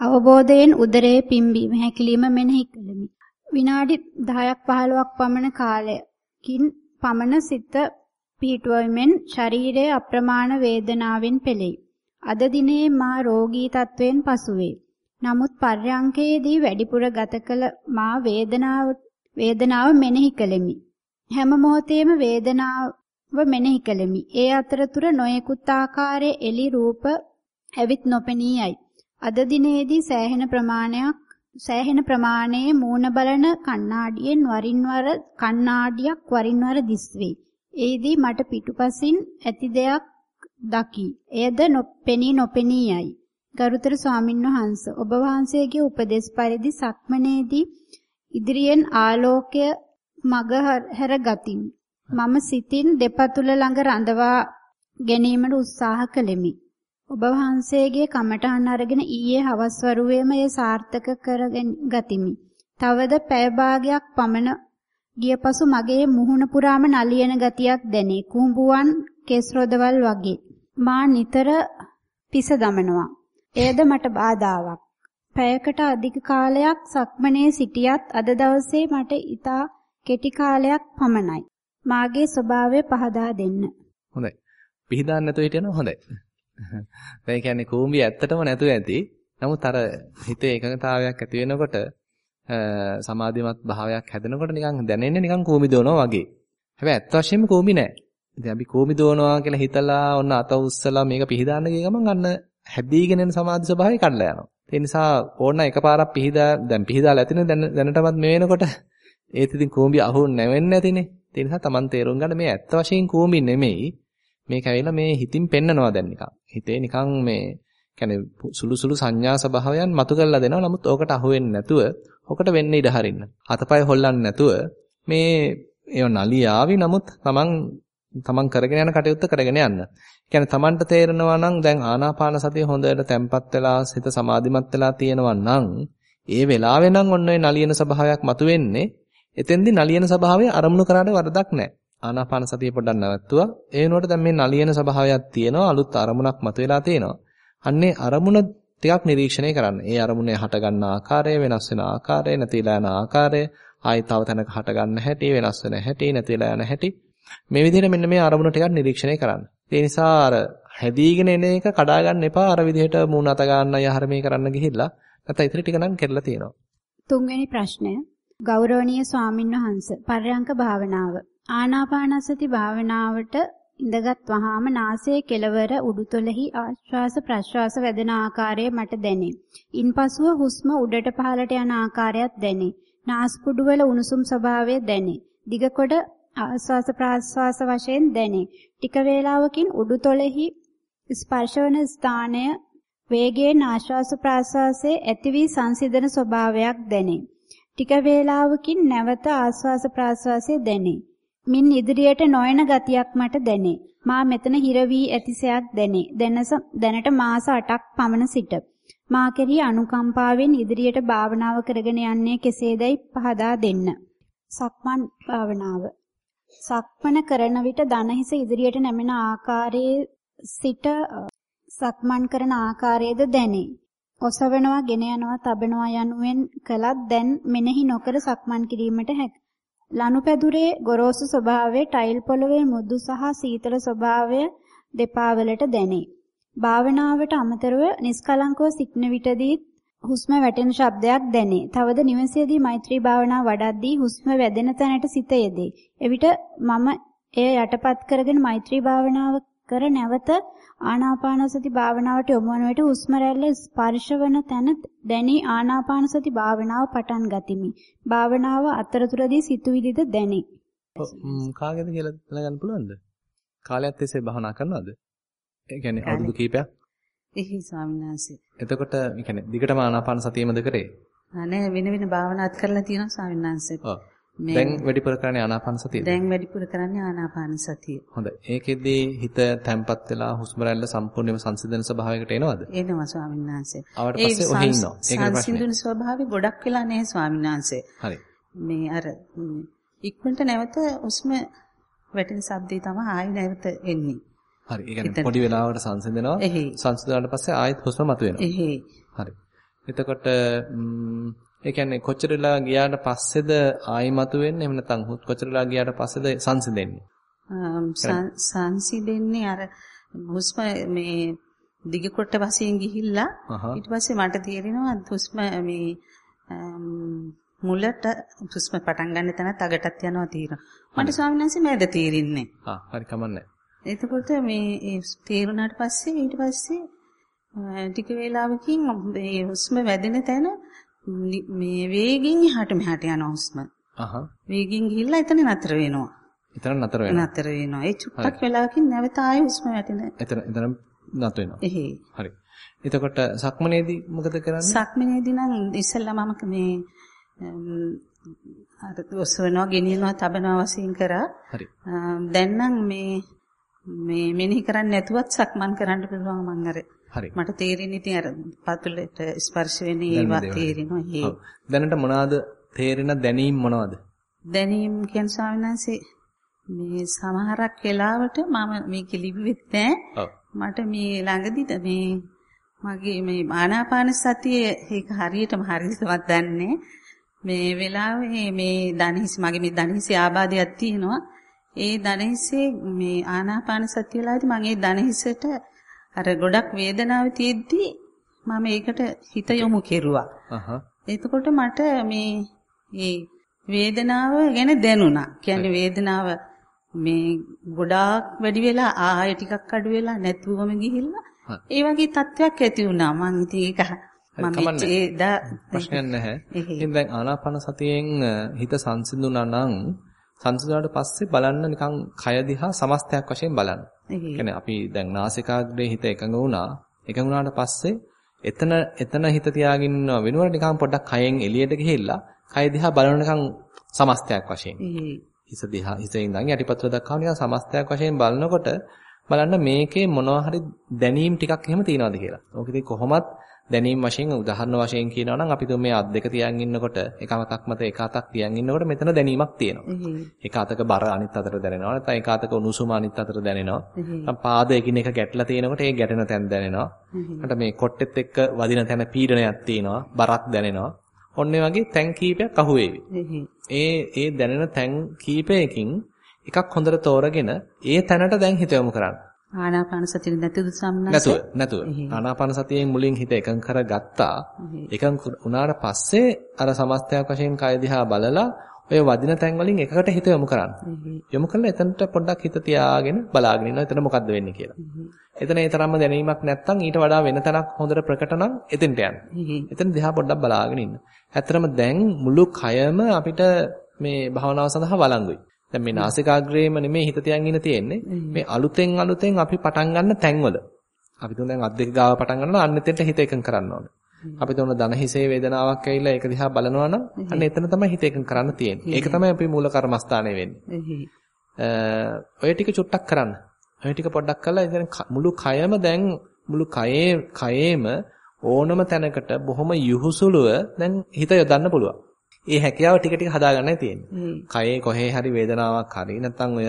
අවබෝධයෙන් උදරයේ පිම්බීම හැකිලිම මෙනෙහි කළෙමි. විනාඩි 10ක් 15ක් පමණ කාලයකින් පමණ සිත පිහිටුවීමෙන් ශරීරයේ අප්‍රමාණ වේදනාවෙන් පෙළෙයි. අද දිනේ මා රෝගී තත්වයෙන් පසුවේ. නමුත් පර්යංකයේදී වැඩිපුර ගත කළ මා වේදනාව වේදනාව මෙනෙහි කළෙමි. හැම මොහොතේම වේදනාව මෙනෙහි කළෙමි. ඒ අතරතුර නොයෙකුත් ආකාරයේ එලි රූප ඇවිත් නොපෙනී යයි. අද දිනේදී සෑහෙන ප්‍රමාණයක් සෑහෙන ප්‍රමාණයේ මූණ බලන කණ්ණාඩියෙන් වරින් වර කණ්ණාඩියක් වරින් වර දිස්වේ. එෙහිදී මට පිටුපසින් ඇති දෙයක් දකි. එයද නොපෙනී නොපෙනී යයි. ගරුතර ස්වාමින්වහන්ස ඔබ වහන්සේගේ උපදේශ පරිදි සක්මනේදී ඉදිරියෙන් ආලෝකය මග හැර ගතිමි. මම සිතින් දෙපතුල ළඟ රඳවා ගැනීමට උත්සාහ කළෙමි. ඔබ වහන්සේගේ කමඨහන් අරගෙන ඊයේ හවස් වරුවේම එය සාර්ථක කර ගතිමි. තවද පැය භාගයක් පමණ ගියපසු මගේ මුහුණ පුරාම නලියන ගතියක් දැනේ. කුඹුවන් කෙස් රොදවල් වගේ. මා නිතර පිස දමනවා. එයද මට බාධාවක්. පැයකට අධික කාලයක් සක්මනේ සිටියත් අද දවසේ මට ඊතා කෙටි කාලයක් පමණයි. මාගේ ස්වභාවය පහදා දෙන්න. හොඳයි. පිහිදාන්න නැතුව හිටියනම් හොඳයි. (laughs) දැන් කියන්නේ කූඹිය ඇත්තටම නැතුව ඇති. නමුත් අර හිතේ එකඟතාවයක් ඇති වෙනකොට සමාධිමත් භාවයක් හැදෙනකොට නිකන් දැනෙන්නේ නිකන් කූඹි දෝනවා වගේ. හැබැයි ඇත්ත වශයෙන්ම කූඹි නෑ. ඉතින් අපි කූඹි දෝනවා කියලා හිතලා ඔන්න අත උස්සලා මේක පිහිදාන්න ගිය ගමන් අන්න හැබීගෙන එන සමාධි ස්වභාවය කඩලා යනවා. ඒ නිසා ඕන එකපාරක් පිහිදා දැන් පිහිදාලා ඇතිනේ දැනටමත් මේ වෙනකොට ඒත් ඉතින් කූඹි අහුන් නැවෙන්නේ නැතිනේ. ඒ නිසා Taman තේරුම් ගන්න මේ ඇත්ත වශයෙන් කූඹි නෙමෙයි. මේක ඇවිල්ලා මේ හිතින් පෙන්නනවා දැන් නිකන්. හිතේ නිකන් මේ කියන්නේ සුළු සුළු සංඥා ස්වභාවයන් මතු කරලා දෙනවා. නමුත් ඕකට අහු වෙන්නේ නැතුව, ඕකට වෙන්න ඉඩ හරින්න. අතපය හොල්ලන්නේ නැතුව මේ ඒව නලියාවි නමුත් Taman තමන් කරගෙන යන කටයුත්ත කරගෙන යන්න. කියන්නේ තමන්ට තේරෙනවා නම් දැන් ආනාපාන සතිය හොඳට තැම්පත් වෙලා සිත සමාධිමත් වෙලා තියෙනවා නම් ඒ වෙලාවේ නම් ඔන්න ඔය නලියන ස්වභාවයක් මතුවෙන්නේ. එතෙන්දී නලියන ස්වභාවය අරමුණු කරාට වරදක් නැහැ. ආනාපාන සතිය පොඩ්ඩක් නැවතුවා. ඒ වෙනුවට දැන් මේ නලියන ස්වභාවයක් තියෙනවා. අලුත් අරමුණක් මතුවලා තියෙනවා. අන්නේ අරමුණ ටිකක් නිරීක්ෂණය කරන්න. ඒ අරමුණේ හට ගන්න ආකාරය, වෙනස් වෙන ආකාරය, නැතිලා යන ආකාරය, ආයි තව තැනක හට ගන්න හැටි, වෙනස් වෙන හැටි, නැතිලා යන හැටි. මේ විදිහට මෙන්න මේ අරමුණ ටිකක් නිරීක්ෂණය කරන්න. ඒ නිසා අර හැදීගෙන එන එක කඩා ගන්න එපා. අර විදිහට මූණ අත ගන්නයි ආහාරමේ කරන්න ගිහිල්ලා. නැත්නම් ඉතින් ටික නම් කෙරලා තියෙනවා. තුන්වෙනි ප්‍රශ්නය ගෞරවනීය ස්වාමින්වහන්සේ පර්යංක භාවනාව ආනාපානසති භාවනාවට ඉඳගත් වහාම නාසයේ කෙළවර උඩුතොලෙහි ආශ්වාස ප්‍රශ්වාස වැදෙන ආකාරය මට දැනේ. ඉන්පසුව හුස්ම උඩට පහළට යන ආකාරයත් දැනේ. නාස්පුඩු වල උණුසුම් ස්වභාවය දැනේ. දිග කොට ආශ්වාස ප්‍රාශ්වාස වශයෙන් දැනේ. ටික වේලාවකින් උඩුතොලෙහි ස්පර්ශවන ස්ථානය වේගයෙන් ආශ්වාස ප්‍රාශ්වාසයේ ඇති වී සංසිඳන ස්වභාවයක් දැනේ. ටික වේලාවකින් නැවත ආශ්වාස ප්‍රාශ්වාසයේ දැනේ. මින් ඉදිරියට නොයන ගතියක් මට දැනේ. මා මෙතන හිර වී ඇතිසයක් දැනේ. දැනට මාස 8ක් පමණ සිට. මා කෙරෙහි අනුකම්පාවෙන් ඉදිරියට භාවනාව කරගෙන යන්නේ කෙසේදයි පහදා දෙන්න. සක්මන් භාවනාව. සක්මන කරන විට දන හිස ඉදිරියට නැමෙන ආකාරයේ සිට සක්මන් කරන ආකාරයේද දැනේ. ඔසවනවා, ගෙන යනවා, තබනවා යනුවෙන් කළත් දැන් මෙනෙහි නොකර සක්මන් කිරීමට හැකිය. ලනුපැදුරේ ගොරෝසු ස්වභාවය ටයිල් පොළවේ මෘදු සහ සීතල ස්වභාවය දෙපා වලට දැනේ. භාවනාවට අමතරව නිස්කලංකව සිටන විටදී හුස්ම වැටෙන ශබ්දයක් දැනේ. තවද නිවසේදී මෛත්‍රී භාවනා වඩද්දී හුස්ම වැදෙන තැනට සිත යෙදේ. එවිට මම එය යටපත් කරගෙන මෛත්‍රී භාවනාව කර නැවත ආනාපානසති භාවනාවට යොමු වන විට හුස්ම රැල්ල ස්පර්ශවන තැන දැනි ආනාපානසති භාවනාව පටන් ගතිමි. භාවනාව අතරතුරදී සිතුවිලිද දැනේ. කාගෙද කියලා දැනගන්න පුළුවන්ද? කාලයක් තිස්සේ භාවනා කරනවද? ඒ කියන්නේ අවුරුදු කීපයක්? එහි ස්වාමීන් වහන්සේ. එතකොට ඒ කියන්නේ දිගටම ආනාපාන සතියෙමද කරේ? නෑ වෙන වෙන භාවනාත් කරලා තියෙනවා ස්වාමීන් වහන්සේ. ඔව්. දැන් වැඩිපුර කරන්නේ ආනාපාන සතියද? දැන් වැඩිපුර කරන්නේ ආනාපාන සතිය. හොඳයි. ඒකෙදී හිත තැම්පත් වෙලා හුස්ම රැල්ල සම්පූර්ණයෙන්ම සංසිඳන ස්වභාවයකට එනවද? එනවා ස්වාමීන් වහන්සේ. ආවට පස්සේ ඔහේ ඉන්නවා. ඒකට ප්‍රශ්නේ. සංසිඳුන ස්වභාවය ගොඩක් වෙලා නැහැ ස්වාමීන් වහන්සේ. හරි. මේ අර ඉක්මනට නැවත හුස්ම වැටෙන ශබ්දේ තමයි ආයි නැවත එන්නේ. හරි. ඒ කියන්නේ පොඩි වෙලාවකට සංසිඳනවා. සංසිඳුණාට පස්සේ ආයෙත් හුස්ම මතුවෙනවා. එහේ. හරි. එතකොට ඒ කියන්නේ කොච්චරලා ගියාට පස්සේද ආයිමතු වෙන්නේ එහෙම නැත්නම් කොච්චරලා ගියාට පස්සේද සංසිඳෙන්නේ? සංසිඳෙන්නේ අර හුස්ම මේ දිග කොට වශයෙන් ගිහිල්ලා ඊට පස්සේ මට තේරෙනවා හුස්ම මේ මුලට හුස්ම පටන් ගන්න තැනත් අගටත් යනවා තීරණ. මට ස්වාමීන් වහන්සේ මෑද තේරෙන්නේ? ආ හරි කමන්නේ. එතකොට මේ තේරුණාට පස්සේ ඊට පස්සේ ටික වේලාවකින් මේ හුස්ම වැදෙන තැන මේ වේගින් එහාට මෙහාට යන හුස්ම. අහහ. වේගින් ගිහිල්ලා එතන නතර වෙනවා. එතන නතර වෙනවා. නතර වෙනවා. ඒ චුට්ටක් වෙලාවකින් නැවත ආයෙ හුස්ම වැටෙන. එතන එතන නතර වෙනවා. එහේ. හරි. එතකොට සක්මනේදී මොකද කරන්නේ? සක්මනේදී නම් ඉස්සෙල්ලා මම මේ අර ඔසවනවා, ගෙනියනවා, තබනවා වශයෙන් කරා. හරි. දැන් නම් මේ මේ මෙනෙහි කරන්නේ නැතුවත් සක්මන් කරන්න පුළුවන් මං අර හරි. මට තේරෙන්නේ ඉතින් අර පතුලට ස්පර්ශ වෙන ඒවා තේරෙනවා. ඒ. දැනට මොනවාද තේරෙන දැනීම් මොනවද? දැනීම් කියන්නේ ස්වාමීන් වහන්සේ මේ සමහරක් වෙලාවට මම මේක ලිව්වෙත් නැහැ. මට මේ ළඟදිද මේ මගේ මේ ආනාපාන සතිය ඒක හරියටම හරියටමත් දන්නේ මේ වෙලාවේ මේ දණහිස් මගේ මේ දණහිසේ ආබාධයක් තියෙනවා. ඒ දණහිසේ මේ ආනාපාන සතිය වෙලාවේදී මම ඒ දණහිසට අර ගොඩක් වේදනාව තියෙද්දි මම ඒකට හිත යොමු කෙරුවා. අහහ. එතකොට මට මේ ඒ වේදනාව ගැන දැනුණා. කියන්නේ වේදනාව මේ ගොඩාක් වැඩි වෙලා ආය ටිකක් අඩු වෙලා නැතුවම ගිහිල්ලා ඒ වගේ තත්ත්වයක් ඇති වුණා. මම ඉතින් ඒක මම ඒ දා ප්‍රශ්නයක් නැහැ. ඉතින් දැන් ආනාපාන සතියෙන් හිත සංසිඳුණා නම් සංසිඳුණාට පස්සේ බලන්න නිකන් කය දිහා සමස්තයක් වශයෙන් බලන්න. කියන්නේ අපි දැන් නාසිකාග්‍රේ හිත එකඟ වුණා. එකඟ වුණාට පස්සේ එතන එතන හිත තියාගෙන ඉන්නව වෙනුවට නිකන් පොඩ්ඩක් කයෙන් එළියට ගිහිල්ලා කය දිහා බලන නිකන් සමස්තයක් වශයෙන්. හිස දිහා හිසේ ඉඳන් යටිපතුල දක්වා නිකන් සමස්තයක් වශයෙන් බලනකොට බලන්න මේකේ මොනවා හරි දැනීම් ටිකක් එහෙම තියනවාද කියලා. ඕක ඉතින් කොහොමත් දැනීම වශයෙන් උදාහරණ වශයෙන් කියනවා නම් අපි තුන් මේ අත් දෙක තියන් ඉන්නකොට එක අතක් මත එක අතක් තියන් ඉන්නකොට මෙතන දැනීමක් තියෙනවා. එක අතක බර අනිත් අතට දැනෙනවා. නැත්නම් එක අතක උණුසුම අනිත් අතට දැනෙනවා. නැත්නම් පාද එකිනෙක ගැටලා තියෙනකොට ඒ ගැටෙන තැන දැනෙනවා. මට මේ කොට්ටෙත් එක්ක වදින තැන පීඩනයක් තියෙනවා. බරක් දැනෙනවා. ඔන්න වගේ තැන් කීපයක් අහුවේවි. ඒ ඒ දැනෙන තැන් කීපයකින් එකක් හොඳට තෝරගෙන ඒ තැනට දැන් හිත යොමු කරන්න. ආනාපාන සතිය නැතුව සම්නස නැතුව නැතුව. ආනාපාන සතියෙන් මුලින් හිත එකඟ කරගත්තා. එකඟ වුණාට පස්සේ අර සමස්තයක් වශයෙන් කය දිහා බලලා ඔය වදින තැන් වලින් එකකට හිත යොමු කරන්න. යොමු කළා එතනට පොඩ්ඩක් හිත තියාගෙන බලාගෙන ඉන්නවා. එතන මොකද්ද වෙන්නේ කියලා. එතන ඒ තරම්ම දැනීමක් නැත්තම් ඊට වඩා වෙන තැනක් හොඳට ප්‍රකට නම් එතෙන්ට යන්න. එතන දිහා පොඩ්ඩක් බලාගෙන ඉන්න. ඇත්තටම දැන් මුළු කයම අපිට මේ භාවනාව සඳහා වළංගුයි දැන් මේ නාසිකාග්‍රේම නෙමෙයි හිත තියන් ඉන්න තියෙන්නේ. මේ අලුතෙන් අලුතෙන් අපි පටන් ගන්න තැන්වල. අපි තුන් දැන් අත් දෙක ගාව පටන් ගන්නවා අන්න එතෙන්ට හිත එකඟ කරන්න ඕනේ. අපි තුන දන හිසේ වේදනාවක් ඇවිල්ලා ඒක දිහා බලනවා නම් අන්න එතන තමයි හිත එකඟ කරන්න තියෙන්නේ. ඒක තමයි අපි මූල කර්මස්ථානය වෙන්නේ. ඔය ටික චුට්ටක් කරන්න. ඔය ටික පොඩ්ඩක් කරලා ඉතින් මුළු කයම දැන් මුළු කයේ කයේම ඕනම තැනකට බොහොම යහුසුලුව දැන් හිත යොදන්න පුළුවන්. ඒ හැකියාව ටික ටික හදාගන්නයි තියෙන්නේ. කයේ කොහේ හරි වේදනාවක් හරි නැත්නම් ඔය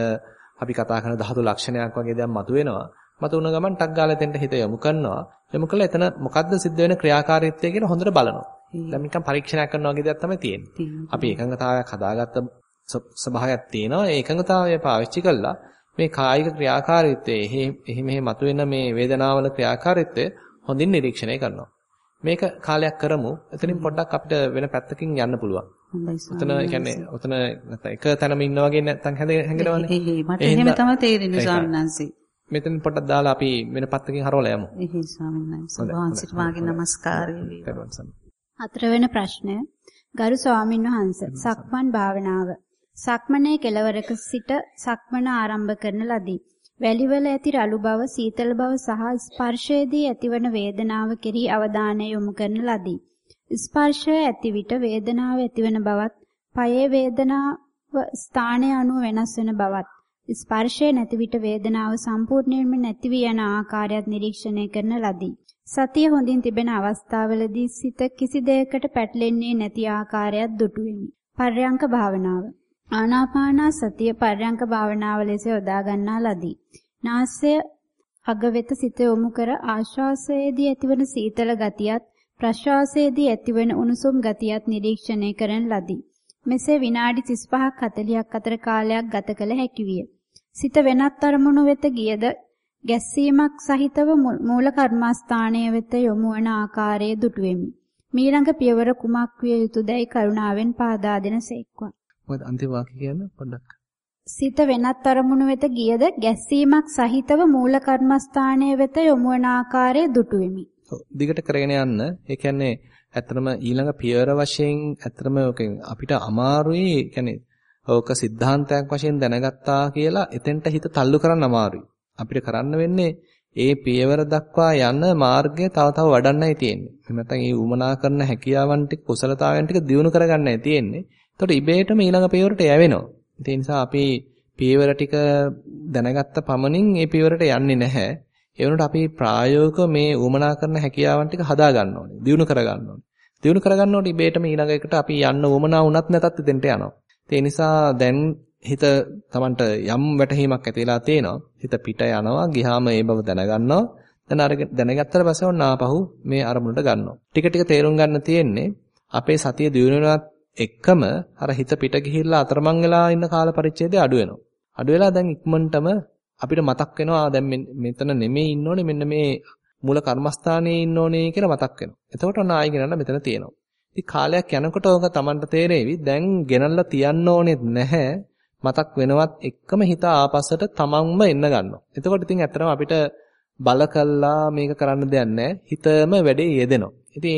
අපි කතා කරන ධාතු ලක්ෂණයක් වගේ දෙයක් මතුවෙනවා. මතුවන ගමන් ටක් ගාලා එතෙන්ට හිත යොමු කරනවා. යොමු කළා එතන මොකද්ද සිද්ධ වෙන ක්‍රියාකාරීත්වය කියලා හොඳට බලනවා. දැන් නිකන් පරීක්ෂණයක් කරනවා වගේ දෙයක් තමයි තියෙන්නේ. අපි එකඟතාවයක් හදාගත්ත ස්වභාවයක් තියෙනවා. ඒ එකඟතාවය පාවිච්චි කළා මේ කායික ක්‍රියාකාරීත්වය එහෙ මෙහෙ මතුවෙන මේ වේදනාවල ක්‍රියාකාරීත්වය හොඳින් නිරීක්ෂණය කරනවා. මේක කාලයක් කරමු. එතනින් පොඩ්ඩක් අපිට වෙන පැත්තකින් යන්න පුළුවන්. ඔතන කියන්නේ ඔතන නැත්නම් එක තැනම ඉන්න වගේ නැත්නම් හැංගෙනවනේ. මට එහෙම තමයි තේරෙන්නේ ස්වාමීන් වහන්සේ. මෙතන පොඩ්ඩක් දාලා අපි වෙන පැත්තකින් හරවලා යමු. එහේ ස්වාමීන් වහන්සේ. වහන්සේට මාගේ নমස්කාරය වේවා. හතරවෙනි ප්‍රශ්නය. ගරු ස්වාමින් වහන්සේ සක්මන් භාවනාව. සක්මනේ කෙලවරක සිට සක්මන ආරම්භ කරන ලදී. වැලිවල ඇති රළු බව, සීතල බව සහ ස්පර්ශයේදී ඇතිවන වේදනාව කෙරෙහි අවධානය යොමු කරන ලදී. ස්පර්ශය ඇති විට වේදනාව ඇතිවන බවත්, පයේ වේදනාව ස්ථානය අනුව වෙනස් වෙන බවත්, ස්පර්ශය නැති විට වේදනාව සම්පූර්ණයෙන්ම නැති වී යන ආකාරයත් නිරීක්ෂණය කරන ලදී. සතිය හොඳින් තිබෙන අවස්ථාවලදී සිත කිසි දෙයකට පැටලෙන්නේ නැති ආකාරයත් දුටු වෙමි. පර්යංක භාවනාව ආනාපාන සතිය පර්යංක භාවනාව ලෙස යොදා ගන්නා ලදී. නාසය අග වෙත සිත යොමු කර ආශ්වාසයේදී ඇතිවන සීතල ගතියත් ප්‍රශ්වාසයේදී ඇතිවන උණුසුම් ගතියත් නිරීක්ෂණය කරන ලදී. මෙසේ විනාඩි 35ක් 40ක් අතර කාලයක් ගත කළ හැකි විය. සිත වෙනත් අරමුණු වෙත ගියද ගැස්සීමක් සහිතව මූල කර්මස්ථානයේ වෙත යොමු වන ආකාරයේ දුටුවෙමි. මීළඟ පියවර කුමක් විය යුතුදයි කරුණාවෙන් පහදා දෙනසේක්වා. මොකද අන්තිම වාක්‍ය කියන්න පොඩ්ඩක්. සිත වෙනත් අරමුණු වෙත ගියද ගැස්සීමක් සහිතව මූල කර්මස්ථානයේ වෙත යොමු වන ආකාරය දුටු වෙමි. දිගට කරගෙන යන්න. ඒ කියන්නේ ඇත්තටම ඊළඟ පියවර වශයෙන් ඇත්තටම අපිට අමාරුයි. කියන්නේ ඕක සිද්ධාන්තයක් වශයෙන් දැනගත්තා කියලා එතෙන්ට හිත තල්ලු කරන්න අමාරුයි. අපිට කරන්න වෙන්නේ ඒ පියවර දක්වා යන මාර්ගය තව තව වඩන්නයි තියෙන්නේ. එහෙම නැත්නම් ඒ උමනා කරන හැකියාවන් ටික කුසලතාවයන් ටික දියුණු කරගන්නයි තියෙන්නේ. එතකොට ඉබේටම ඊළඟ පියවරට යවෙනවා. ඒ නිසා අපි පියවර ටික දැනගත්ත පමණින් ඒ පියවරට යන්නේ නැහැ. ඒ වුණාට අපි ප්‍රායෝගිකව මේ උමනා කරන හැකියාවන් ටික හදා ගන්න ඕනේ. දියුණු කර ගන්න ඕනේ. දියුණු කර ගන්නකොට ඉබේටම ඊළඟ එකට අපි යන්න උමනා වුණත් නැතත් එතෙන්ට යනවා. ඒ නිසා දැන් හිත Tamanට යම් වැටහීමක් ඇති වෙලා තියෙනවා. හිත පිට යනවා. ගියාම ඒ බව දැනගන්නවා. දැන් අර දැනගත්තට පස්සේ ඔන්න ආපහු මේ අරමුණට ගන්නවා. ටික ටික තේරුම් ගන්න තියෙන්නේ අපේ සතිය දියුණුවනත් එක්කම අර හිත පිට ගිහිල්ලා අතරමං වෙලා ඉන්න කාල පරිච්ඡේදය අඩු වෙනවා. අඩු වෙලා දැන් ඉක්මනටම අපිට මතක් වෙනවා දැන් මෙතන නෙමෙයි ඉන්න ඕනේ මෙන්න මේ මූල කර්මස්ථානයේ ඉන්න ඕනේ කියලා මතක් වෙනවා. එතකොට ඔන්න ආයෙ ගෙනල්ලා මෙතන තියෙනවා. ඉතින් කාලයක් යනකොට ඕක Tamanට තේරෙවි දැන් ගෙනල්ලා තියන්න ඕනෙත් නැහැ. මතක් වෙනවත් එක්කම හිත ආපස්සට තමන්ම එන්න ගන්නවා. එතකොට ඉතින් ඇත්තටම අපිට බල කළා මේක කරන්න දෙයක් නැහැ. හිතම වැඩේ යෙදෙනවා. ඉතින්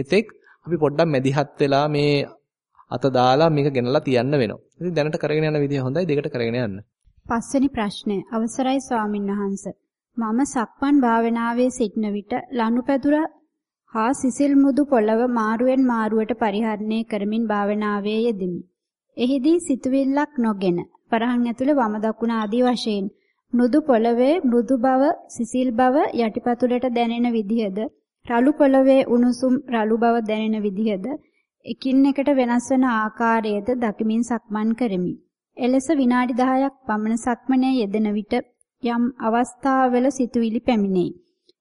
එතෙක් අපි පොඩ්ඩක් මැදිහත් වෙලා මේ අත දාලා මේක ගෙනලා තියන්න වෙනවා. ඉතින් දැනට කරගෙන යන විදිය හොඳයි දෙකට කරගෙන යන්න. පස්වෙනි ප්‍රශ්නය අවසරයි ස්වාමින් වහන්ස. මම සක්මන් භාවනාවේ සිටන විට ලනුපැදුර හා සිසිල් මුදු පොළව මාරුවෙන් මාරුවට පරිහරණය කරමින් භාවනාවේ යෙදෙමි. එහිදී සිතුවිල්ලක් නොගෙන පරහන් ඇතුළේ වම දකුණ ආදී වශයෙන් මෘදු පොළවේ මෘදු බව සිසිල් බව යටිපතුලට දැනෙන විදිහද රළු පොළවේ උණුසුම් රළු බව දැනෙන විදිහද එකින් එකට වෙනස් වන ආකාරයේද දකිමින් සක්මන් කරමි. එලෙස විනාඩි 10ක් පමණ සක්මනේ යෙදෙන විට යම් අවස්ථාවල සිතුවිලි පැමිණෙයි.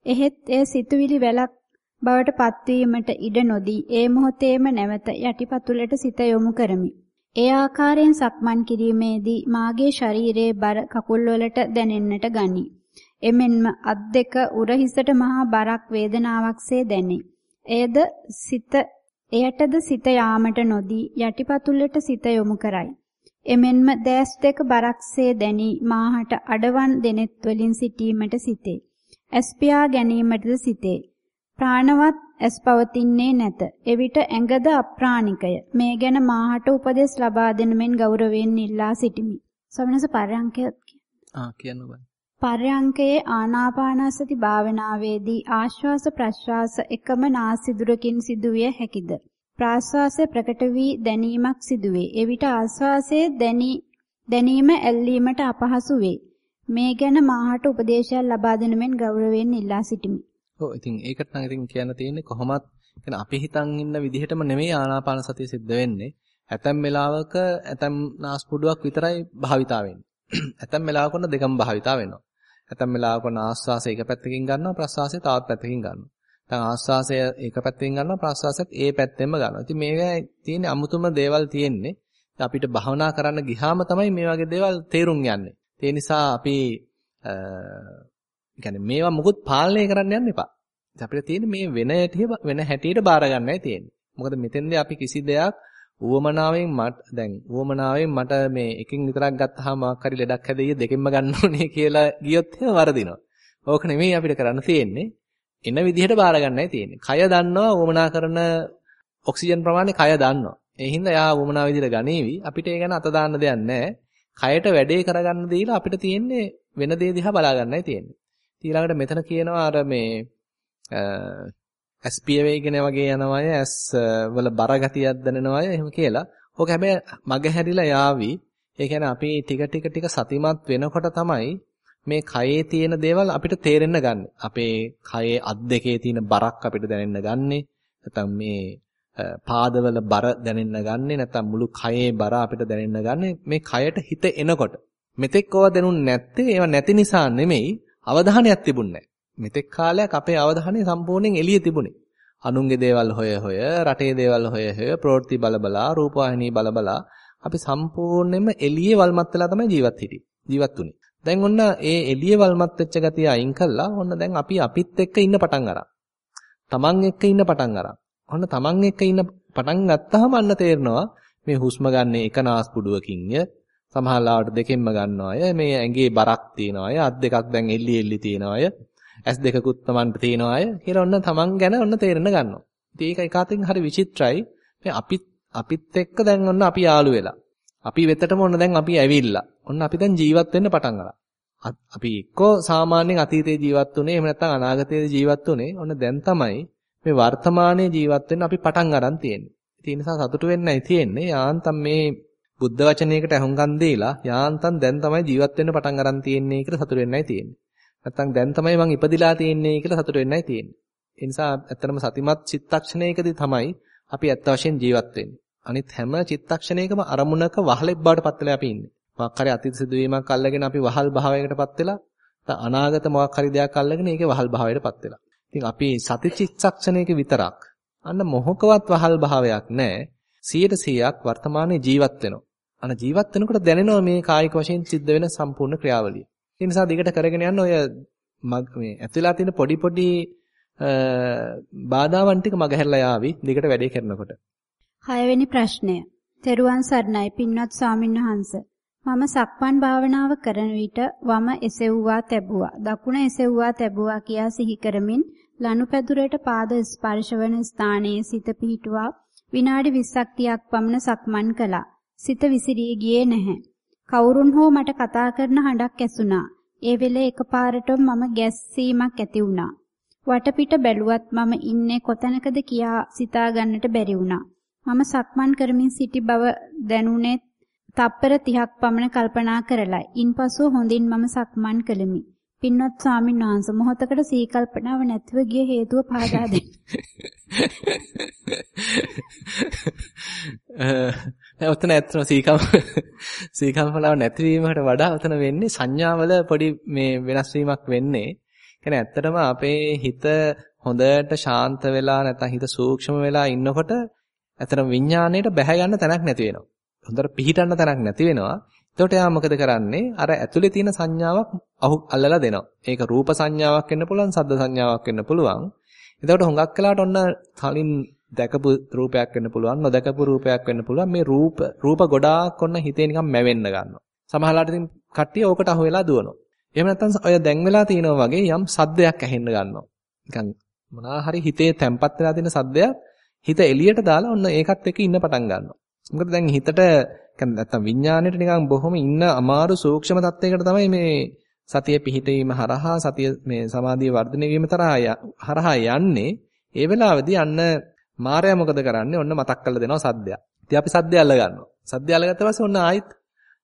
එහෙත් එය සිතුවිලි වැලක් බවට පත්වීමට ඉඩ නොදී ඒ මොහොතේම නැවත යටිපතුලට සිත යොමු කරමි. ඒ ආකාරයෙන් සක්මන් කිරීමේදී මාගේ ශරීරයේ බර කකුල්වලට දැනෙන්නට ගනී. එමෙන්ම අත් දෙක උරහිසට මහා බරක් වේදනාවක්සේ දැනේ. එයද සිත එයටද සිත යාමට නොදී යටිපතුලට සිත යොමු කරයි. එමෙන්ම දැස් දෙක බරක්සේ දැනි මාහට අඩවන් දෙනෙත් වලින් සිටීමට සිටේ. ඇස්පියා ගැනීමටද සිටේ. ප්‍රාණවත් ඇස් පවතින්නේ නැත. එවිට ඇඟද අප්‍රාණිකය. මේ ගැන මාහට උපදෙස් ලබා දෙන මෙන් ගෞරවයෙන් ඉල්ලා සිටිමි. සමනස පරයන්කය ආ කියන්න බෑ. පර්යංකයේ ආනාපානසති භාවනාවේදී ආශ්වාස ප්‍රශ්වාස එකම නාසිදුරකින් සිදුවිය හැකිද? ප්‍රාශ්වාසය ප්‍රකට වී දැනීමක් සිදුවේ. එවිට ආශ්වාසයේ දැනීම ඇල්ලීමට අපහසු වේ. මේ ගැන මාහට උපදේශයක් ලබා දෙන මෙන් ගෞරවයෙන් ඉල්ලා සිටිමි. ඔව් ඉතින් ඒකට නම් ඉතින් කියන්න තියෙන්නේ කොහොමත් කියන්නේ අපි හිතන් ඉන්න විදිහටම නෙමෙයි ආනාපාන සතිය සිද්ධ වෙන්නේ. ඇතැම් වෙලාවක ඇතැම් නාස්පුඩුවක් විතරයි භාවිතා වෙන්නේ. (clears throat) ඇතැම් වෙලාවක දෙකම භාවිතා වෙනවා. ඇතැම් වෙලාවක ආස්වාසය එක පැත්තකින් ගන්නවා ප්‍රස්වාසය තවත් පැත්තකින් ගන්නවා. දැන් ආස්වාසය එක පැත්තකින් ගන්නවා ප්‍රස්වාසයත් ඒ පැත්තෙන්ම ගන්නවා. ඉතින් මේවා තියෙන අමුතුම දේවල් තියෙන්නේ අපිට භවනා කරන්න ගියාම තමයි මේ වගේ දේවල් තේරුම් යන්නේ. ඒ නිසා අපි يعني මේවා මුකුත් පාලනය කරන්න යන්න එපා. අපිට තියෙන්නේ මේ වෙන හැටි වෙන හැටියට බාර ගන්නයි තියෙන්නේ. මොකද මෙතෙන්දී අපි කිසි දෙයක් ඌවමනාවෙන් මට දැන් ඌවමනාවෙන් මට මේ එකකින් විතරක් ගත්තාම මොකක් හරි ලෙඩක් හැදෙයි දෙකෙන්ම ගන්න ඕනේ කියලා ගියොත් එහෙම වරදිනවා. ඕක නෙමෙයි අපිට කරන්න තියෙන්නේ. එන විදිහට බාර ගන්නයි තියෙන්නේ. කය දන්නවා ඌවමනා කරන ඔක්සිජන් ප්‍රමාණය කය දන්නවා. ඒ හින්දා යා ඌවමනා විදිහට ගනීවි. අපිට ඒ ගැන අත දාන්න දෙයක් නැහැ. කයට වැඩේ කරගන්න දීලා අපිට තියෙන්නේ වෙන දේ දිහා බලා ගන්නයි තියෙන්නේ. ඊළඟට මෙතන කියනවා අර මේ ඇස් පිය වේගෙන වගේ යනවා අය ඇස් වල බර ගතියක් දැනෙනවා අය එහෙම කියලා. ඕක හැබැයි මග හැරිලා යාවි. ඒ කියන්නේ අපි ටික ටික ටික සතිමත් වෙනකොට තමයි මේ කයේ තියෙන දේවල් අපිට තේරෙන්න ගන්න. අපේ කයේ අත් දෙකේ තියෙන බරක් අපිට දැනෙන්න ගන්නෙ. නැත්නම් මේ පාදවල බර දැනෙන්න ගන්නෙ. නැත්නම් මුළු කයේ බර අපිට දැනෙන්න ගන්නෙ. මේ කයට හිත එනකොට. මෙතෙක් ඕවා දැනුන්නේ නැත්තේ ඒවා නැති නිසා නෙමෙයි අවධානයක් තිබුණේ මෙතෙක් කාලයක් අපේ අවධානය සම්පූර්ණයෙන් එළියේ තිබුණේ. අනුන්ගේ දේවල් හොය හොය, රටේ දේවල් හොය හොය, ප්‍රවෘත්ති බලබලා, රූපවාහිනී බලබලා අපි සම්පූර්ණයෙන්ම එළියේ වල්මත් වෙලා තමයි ජීවත් හිටියේ. ජීවත් වුනේ. දැන් ඔන්න ඒ එළියේ වල්මත් වෙච්ච ගතිය අයින් කළා. ඔන්න දැන් අපි අපිත් එක්ක ඉන්න පටන් අරන්. තමන් එක්ක ඉන්න පටන් අරන්. ඔන්න තමන් එක්ක ඉන්න පටන් ගත්තාම අන්න තේරෙනවා මේ හුස්ම ගන්න එක නාස්පුඩුවකින්ය සමහර ලාවට දෙකෙන්ම ගන්නවා අය මේ ඇඟේ බරක් තියනවා අය අත් දෙකක් දැන් එල්ලි එල්ලි තියනවා අය ඇස් දෙකකුත් තමන්ට තියනවා අය කියලා ඔන්න තමන් ගැන ඔන්න තේරෙන්න ගන්නවා. ඉතින් ඒක එකකින් හරි විචිත්‍රයි. මේ අපිත් අපිත් එක්ක දැන් ඔන්න අපි යාළු වෙලා. අපි වෙතටම ඔන්න දැන් අපි ඇවිල්ලා. ඔන්න අපි දැන් ජීවත් වෙන්න පටන් අරන්. අපි එක්කෝ සාමාන්‍යයෙන් අතීතේ ජීවත් වුනේ එහෙම නැත්නම් අනාගතේ ජීවත් වුනේ. ඔන්න දැන් තමයි මේ වර්තමානයේ ජීවත් වෙන්න අපි පටන් අරන් තියෙන්නේ. ඒ නිසා සතුටු වෙන්නයි තියෙන්නේ. යාන්තම් මේ බුද්ධ වචනයකට අහුම්කම් දීලා යාන්තම් දැන් තමයි ජීවත් වෙන්න පටන් අරන් තියෙන්නේ කියලා සතුට වෙන්නයි තියෙන්නේ. නැත්තම් දැන් තමයි මං ඉපදිලා තියෙන්නේ කියලා සතුට වෙන්නයි තියෙන්නේ. ඒ නිසා ඇත්තටම සතිමත් චිත්තක්ෂණයකදී තමයි අපි ඇත්ත වශයෙන් ජීවත් වෙන්නේ. අනිත් හැම චිත්තක්ෂණයකම අරමුණක වහලෙක් බවට පත් වෙලා අපි ඉන්නේ. මොකක් හරි අතීත සිදුවීමක් අල්ලගෙන අපි වහල් භාවයකට පත් වෙලා අනාගත මොකක් හරි දෙයක් අල්ලගෙන ඒකේ වහල් භාවයට පත් වෙලා. ඉතින් අපි සති චිත්තක්ෂණයක විතරක් අන්න මොහොකවත් වහල් භාවයක් නැහැ. 100%ක් වර්තමානයේ ජීවත් වෙනවා. අන ජීවත් වෙනකොට දැනෙනවා මේ කායික වශයෙන් සිද්ධ වෙන සම්පූර්ණ ක්‍රියාවලිය. ඒ නිසා දිගට කරගෙන යන්න ඔය මේ ඇතුළලා තියෙන පොඩි පොඩි බාධාවන් ටික මගහැරලා යාවි දිගට වැඩේ කරනකොට. හයවෙනි ප්‍රශ්නය. තෙරුවන් සරණයි පින්වත් ස්වාමින්වහන්ස. මම සක්මන් භාවනාව කරන විට වම එසෙව්වා තැබුවා. දකුණ එසෙව්වා තැබුවා කියා සිහි කරමින් ලනුපැදුරට පාද ස්පර්ශවන ස්ථානයේ සිත පිහිටුවා විනාඩි 20ක් 30ක් පමණ සක්මන් කළා. සිත විසිරී ගියේ නැහැ. කවුරුන් හෝ මට කතා කරන හඬක් ඇසුණා. ඒ වෙලේ එකපාරටම මම ගැස්සීමක් ඇති වුණා. වටපිට බැලුවත් මම ඉන්නේ කොතැනකද කියා සිතා ගන්නට බැරි වුණා. මම සක්මන් කරමින් සිටි බව දැනුනේ තප්පර 30ක් පමණ කල්පනා කරලා. ඉන්පසු හොඳින් මම සක්මන් කළෙමි. පින්වත් ස්වාමීන් වහන්සේ මොහොතකට සී කල්පනාව නැතිව ගිය හේතුව පහදා දෙන්න. (laughs) අ ඔතන ඇත්තම සීකම් සීකම්පලාව නැතිවීමකට වඩා ඔතන වෙන්නේ සංඥාවල පොඩි මේ වෙනස් වීමක් වෙන්නේ. කියන්නේ ඇත්තටම අපේ හිත හොඳට ශාන්ත වෙලා නැත්නම් හිත සූක්ෂම වෙලා ඉන්නකොට ඇත්තටම විඥාණයට බැහැ ගන්න තැනක් නැති වෙනවා. හොඳට පිහිටන්න තැනක් නැති වෙනවා. එතකොට එයා මොකද කරන්නේ? අර ඇතුලේ තියෙන සංඥාවක් අහු අල්ලලා දෙනවා. ඒක රූප සංඥාවක් වෙන්න පුළුවන්, සද්ද සංඥාවක් වෙන්න පුළුවන්. එතකොට හුඟක් වෙලාවට ඔන්න කලින් දැකපු රූපයක් වෙන්න පුළුවන්, නොදකපු රූපයක් වෙන්න පුළුවන්. මේ රූප රූප ගොඩාක් ඔන්න හිතේ නිකන් මැවෙන්න ගන්නවා. සමහරවිට ඉතින් කට්ටිය ඕකට අහු වෙලා දුවනවා. එහෙම නැත්නම් ඔය දැන් වෙලා තිනවා වගේ යම් සද්දයක් ඇහෙන්න ගන්නවා. නිකන් මොනවා හරි හිතේ තැම්පත් වෙලා තියෙන සද්දයක් හිත එළියට දාලා ඔන්න ඒකත් එක්ක ඉන්න පටන් ගන්නවා. මොකද දැන් හිතට කියන්නේ නැත්තම් විඥාණයට නිකන් බොහොම ඉන්න අමාරු සූක්ෂම තත්වයකට තමයි මේ සතිය පිහිටීම හරහා සතිය මේ සමාධිය වර්ධනය වීම හරහා යන්නේ. ඒ වෙලාවේදී අන්න මායя මොකද කරන්නේ? ඔන්න මතක් කරලා දෙනවා සද්දයක්. ඉතින් අපි සද්දය අල්ල ගන්නවා. සද්දය අල්ලගත්ත පස්සේ ඔන්න ආයිත්